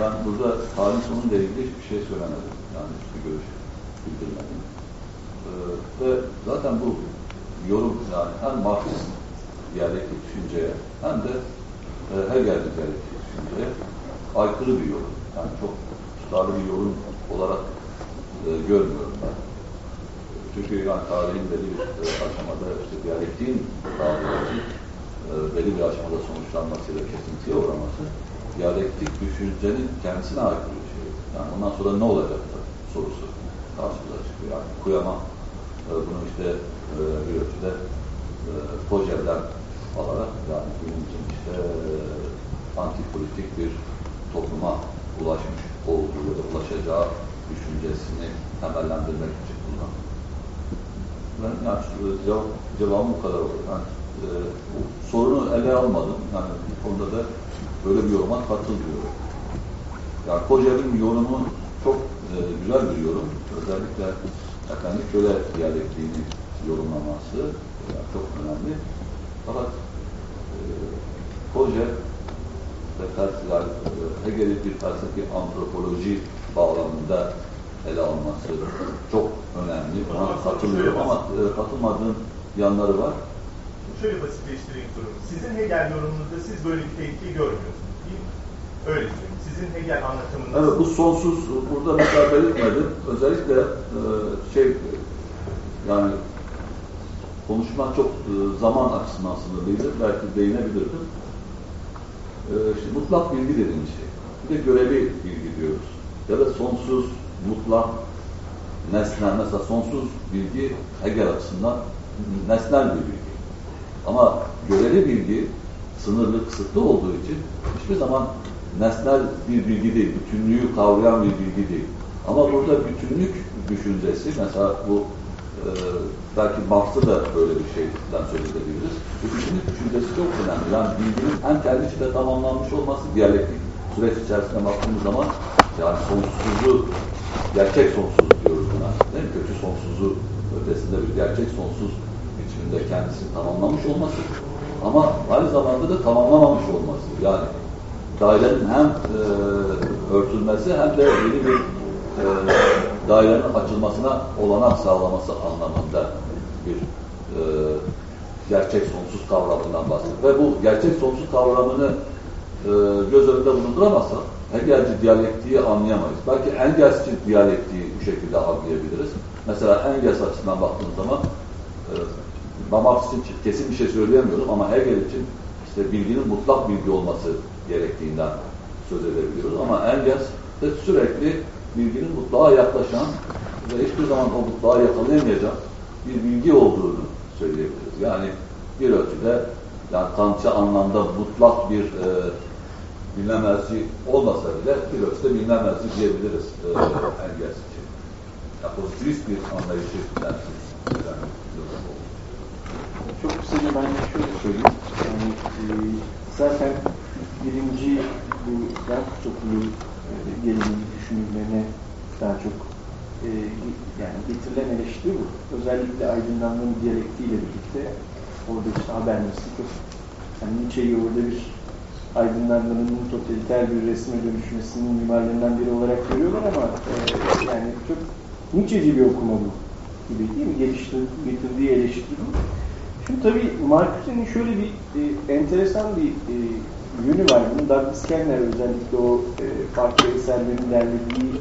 Ben burada tarihin sonuyla ilgili hiçbir şey söylemedim. Yani hiçbir görüş bildirmedim. E, ve zaten bu yorum yani hem Marksist diyalektik düşünceye hem de e, Hegel'li diyalektik düşünceye aykırı bir yorum. Yani çok tutarlı bir yorum olarak e, görmüyorum ben. Çünkü yani tarihin belli bir e, aşamada işte diyalektiğin tarihi e, belli bir aşamada sonuçlanmasıyla kesintiye uğraması diyalektik düşüncenin kendisine aykırı bir şey. Yani ondan sonra ne olacak sorusu karşımıza çıkıyor. Yani Kuyama e, bunu işte e, bir ölçüde e, Kojel'den alarak yani günümüzün işte e, antipolitik bir topluma ulaşmış olduğu ya da ulaşacağı düşüncesini temellendirmek için kullanıyor. Ben yani cevap, cevabım bu kadar olur. Yani, e, sorunu ele almadım. Yani bu konuda da böyle bir yoruma katılmıyorum. Yani Kocaeli'nin yorumu çok e, güzel bir yorum. Özellikle efendim şöyle diyalektiğini yorumlaması yani çok önemli. Fakat e, Koca ve felsefeler, e, Hegel'in bir felsefi antropoloji bağlamında ele alması çok önemli. Buna katılıyorum ama e, katılmadığım yanları var. Şöyle basitleştireyim durumu. Sizin Hegel yorumunuzda siz böyle bir tehlike görmüyorsunuz değil mi? Öyle söyleyeyim. Sizin Hegel anlatımınız... Evet bu sonsuz burada mesela belirtmedim. Özellikle e, şey yani konuşma çok e, zaman açısından sınırlıydı. Belki değinebilirdim. E, işte mutlak bilgi dediğimiz şey. Bir de görevi bilgi diyoruz. Ya da sonsuz, mutlak, nesnel. Mesela sonsuz bilgi Hegel açısından nesnel bir bilgi. Ama göreli bilgi sınırlı, kısıtlı olduğu için hiçbir zaman nesnel bir bilgi değil, bütünlüğü kavrayan bir bilgi değil. Ama burada bütünlük düşüncesi, mesela bu e, belki Marx'ta da böyle bir şeyden söz edebiliriz. Bütünlük düşüncesi çok önemli. Yani bilginin hem kendi içinde tamamlanmış olması, diyalektik süreç içerisinde baktığımız zaman yani sonsuzu, gerçek sonsuz diyoruz buna. Değil mi? Kötü sonsuzu ötesinde bir gerçek sonsuz biçiminde kendisini tamamlamış olması ama aynı zamanda da tamamlamamış olması. Yani dairenin hem e, örtülmesi hem de yeni bir e, dairenin açılmasına olanak sağlaması anlamında bir e, gerçek sonsuz kavramından bahsediyor. Ve bu gerçek sonsuz kavramını e, göz önünde bulunduramazsak Hegelci diyalektiği anlayamayız. Belki Engels'ci diyalektiği bu şekilde anlayabiliriz. Mesela Engels açısından baktığımız zaman e, için kesin bir şey söyleyemiyorum ama Hegel için işte bilginin mutlak bilgi olması gerektiğinden söz edebiliyoruz. Ama Engels de sürekli bilginin mutlağa yaklaşan ve hiçbir zaman o mutlağı yakalayamayacak bir bilgi olduğunu söyleyebiliriz. Yani bir ölçüde yani Kantçı anlamda mutlak bir e, bilinemezliği olmasa bile bir ölçüde bilinemezlik diyebiliriz e, Engels için. Ya, pozitivist bir anlayışı temsil eden Çok kısaca ben şöyle söyleyeyim. Yani, e, zaten birinci bu Frank toplu e, geleneği düşünürlerine daha çok e, yani getirilen eleştiri bu. Özellikle aydınlanmanın diyalektiyle birlikte orada işte haber nasıl yani Nietzsche'yi orada bir aydınlanmanın totaliter bir resme dönüşmesinin mimarlarından biri olarak görüyorlar ama e, yani çok Nietzsche'ci bir okuma bu gibi değil mi? Geliştir, getirdiği eleştiri. Şimdi tabii Marcuse'nin şöyle bir e, enteresan bir e, yönü var. Bunu Douglas Kellner özellikle o e, farklı eserlerin derlediği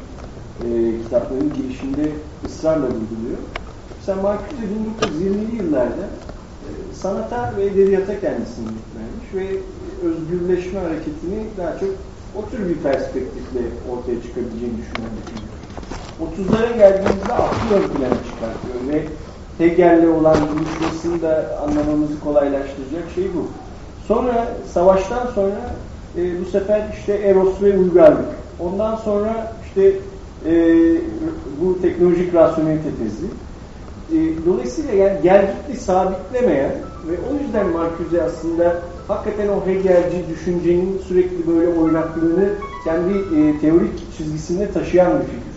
e, kitapların girişinde ısrarla vurguluyor. Mesela Marcuse 1920'li yıllarda e, sanata ve edebiyata kendisini vermiş ve özgürleşme hareketini daha çok o tür bir perspektifle ortaya çıkabileceğini bir 30'lara geldiğimizde aklı ön plana çıkartıyor ve Hegel'le olan buluşmasını da anlamamızı kolaylaştıracak şey bu. Sonra savaştan sonra e, bu sefer işte Eros ve uygarlık. Ondan sonra işte e, bu teknolojik rasyonelite tezi. E, dolayısıyla yani gelgitli sabitlemeyen ve o yüzden Marcuse aslında hakikaten o Hegelci düşüncenin sürekli böyle oynaklığını kendi e, teorik çizgisinde taşıyan bir figür.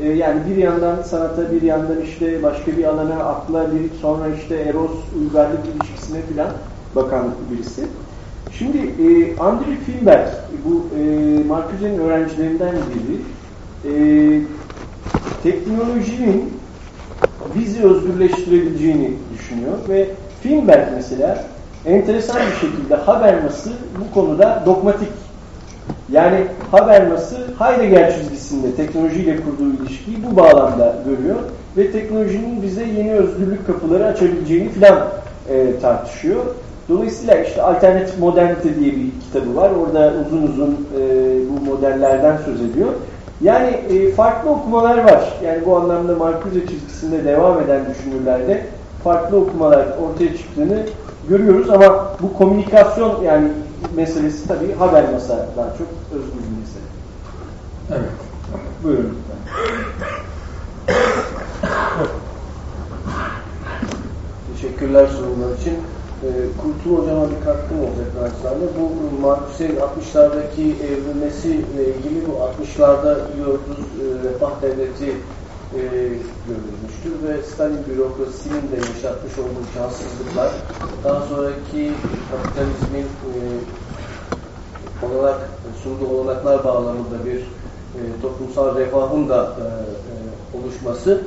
E, yani bir yandan sanata, bir yandan işte başka bir alana, akla, bir sonra işte Eros, uygarlık ilişkisine filan bakan birisi. Şimdi e, Andrew Filbert, bu e, Marcuse'nin öğrencilerinden biri, e, teknolojinin bizi özgürleştirebileceğini düşünüyor ve Filbert mesela enteresan bir şekilde Habermas'ı bu konuda dogmatik yani Habermas'ı Heidegger çizgisinde teknolojiyle kurduğu ilişkiyi bu bağlamda görüyor ve teknolojinin bize yeni özgürlük kapıları açabileceğini filan e, tartışıyor. Dolayısıyla işte alternatif modernite diye bir kitabı var. Orada uzun uzun e, bu modellerden söz ediyor. Yani e, farklı okumalar var. Yani bu anlamda Marcuse çizgisinde devam eden düşünürlerde farklı okumalar ortaya çıktığını görüyoruz ama bu komünikasyon yani meselesi tabii haber masa daha çok özgür bir mesele. Evet. Buyurun Teşekkürler sunumlar için. E, Kurtul Hocam'a bir katkım olacak naçizane. Bu Marcus'in 60'lardaki evrilmesiyle ilgili bu 60'larda diyorduz e, refah devleti e, görülmüştür ve Stalin bürokrasisinin de yaşatmış olduğu şanssızlıklar daha sonraki kapitalizmin e, olanak, sunduğu olanaklar bağlamında bir e, toplumsal refahın da e, e, oluşması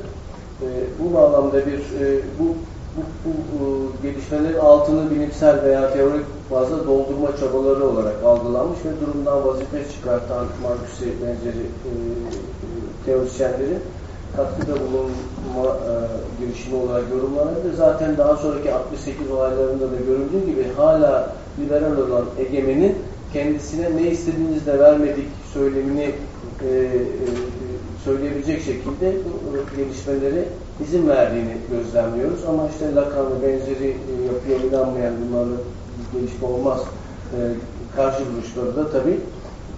e, bu bağlamda bir e, bu bu, bu, bu gelişmelerin altını bilimsel veya teorik bazda doldurma çabaları olarak algılanmış ve durumdan vazife çıkartan Marcus'e benzeri e, e, teorisyenlerin katkıda bulunma e, girişimi olarak yorumlanabilir. Zaten daha sonraki 68 olaylarında da görüldüğü gibi hala liberal olan egemenin kendisine ne istediğiniz de vermedik söylemini e, e, söyleyebilecek şekilde bu gelişmeleri izin verdiğini gözlemliyoruz. Ama işte Lacan ve benzeri e, yapıya inanmayan bunlarla gelişme olmaz e, karşı duruşları da tabii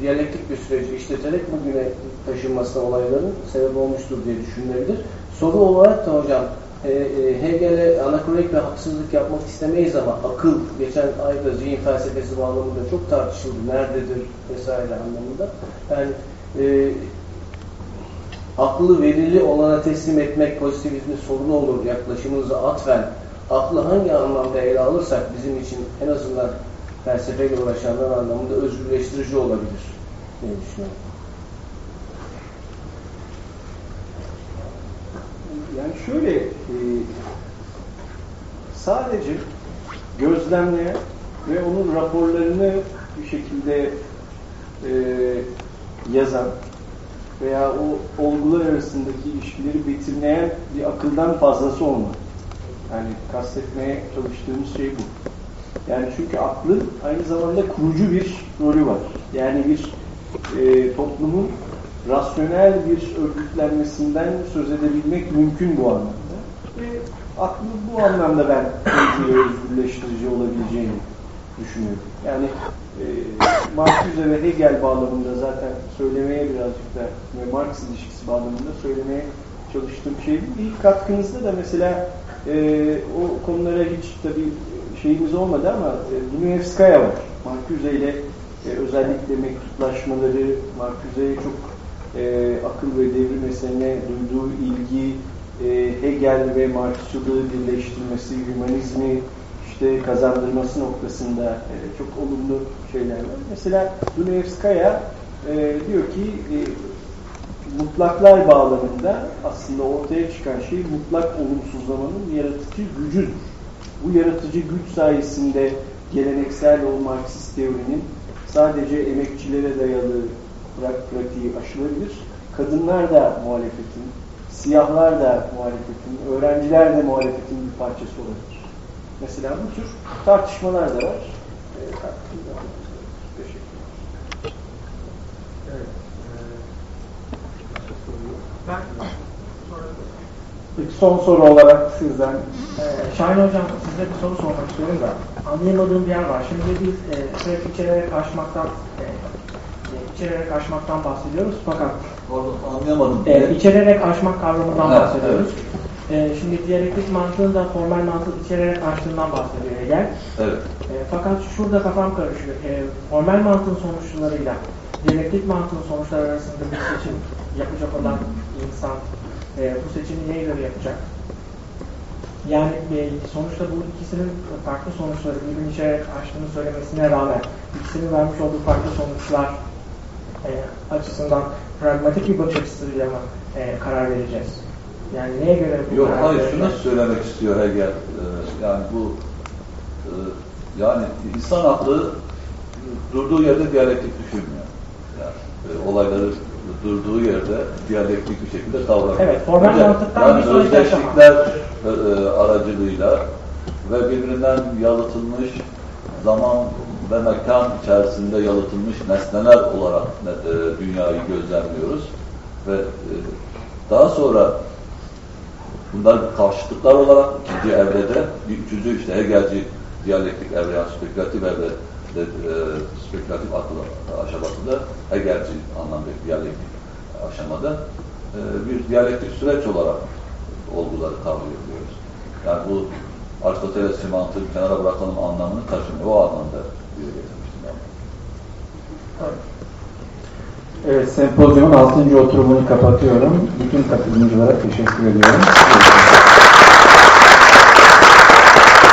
diyalektik bir süreci işleterek bugüne taşınmasına olayların sebep olmuştur diye düşünülebilir. Soru olarak da hocam e, e, Hegel'e anakronik ve haksızlık yapmak istemeyiz ama akıl geçen ayda zihin felsefesi bağlamında çok tartışıldı. Nerededir vesaire anlamında. Yani e, aklı verili olana teslim etmek pozitivizmin sorunu olur yaklaşımınızı atfen aklı hangi anlamda ele alırsak bizim için en azından felsefeyle uğraşanlar anlamında özgürleştirici olabilir diye düşünüyorum. Yani şöyle e, sadece gözlemleyen ve onun raporlarını bir şekilde e, yazan veya o olgular arasındaki ilişkileri betimleyen bir akıldan fazlası olmalı. Yani kastetmeye çalıştığımız şey bu. Yani çünkü aklın aynı zamanda kurucu bir rolü var. Yani bir e, toplumun rasyonel bir örgütlenmesinden söz edebilmek mümkün bu anlamda. Ve aklın bu anlamda ben ve özgürleştirici olabileceğini düşünüyorum. Yani e, Marcuse ve Hegel bağlamında zaten söylemeye birazcık da ve Marx ilişkisi bağlamında söylemeye çalıştığım şey ilk katkınızda da mesela e, o konulara hiç tabii şeyimiz olmadı ama e, Duniyevskaya var. Marcuse ile e, özellikle mektuplaşmaları, Marcuse'ye çok e, akıl ve devrim meselene duyduğu ilgi, e, Hegel ve Marksçılığı birleştirmesi, hümanizmi işte kazandırması noktasında e, çok olumlu şeyler var. Mesela Dunevskaya e, diyor ki e, mutlaklar bağlamında aslında ortaya çıkan şey mutlak olumsuzlamanın yaratıcı gücüdür. Bu yaratıcı güç sayesinde geleneksel o Marksist teorinin sadece emekçilere dayalı pratiği aşılabilir. Kadınlar da muhalefetin, siyahlar da muhalefetin, öğrenciler de muhalefetin bir parçası olabilir. Mesela bu tür tartışmalar da var. Evet. Ben son soru olarak sizden Ee, Şahin Hocam size bir soru sormak istiyorum da anlayamadığım bir yer var. Şimdi biz e, sürekli içererek aşmaktan e, e, içererek aşmaktan bahsediyoruz fakat Pardon anlayamadım. e, içererek aşmak kavramından Evet, bahsediyoruz. E, şimdi diyalektik mantığın da formal mantık içererek aştığından bahsediyor Hegel. Evet. E, fakat şurada kafam karışıyor. E, formal mantığın sonuçlarıyla diyalektik mantığın sonuçları arasında bir seçim yapacak olan insan e, bu seçimi neye göre yapacak? Yani e, sonuçta bu ikisinin farklı sonuçları birbirini içerek aştığını söylemesine rağmen ikisinin vermiş olduğu farklı sonuçlar e, açısından pragmatik bir bakış açısıyla mı e, karar vereceğiz? Yani neye göre bu Yok hayır şunu söylemek istiyor Hegel. Ee, yani bu e, yani insan aklı durduğu yerde diyalektik düşünmüyor. Yani e, olayları durduğu yerde diyalektik bir şekilde davranıyor. Evet, formal mantıktan yani bir sonraki aşama. e, e, aracılığıyla ve birbirinden yalıtılmış zaman ve mekan içerisinde yalıtılmış nesneler olarak e, dünyayı gözlemliyoruz ve e, daha sonra bunlar karşıtlıklar olarak ikinci evrede bir üçüncü işte Hegelci diyalektik evre yani spekülatif evre de, e, spekülatif akıl aşamasında Hegelci anlamdaki diyalektik aşamada e, bir diyalektik süreç olarak olguları kavrayabiliyoruz. Yani bu Aristoteles'i mantığı kenara bırakalım anlamını taşımıyor. O anlamda. Evet, sempozyumun 6. oturumunu kapatıyorum. Bütün katılımcılara teşekkür ediyorum.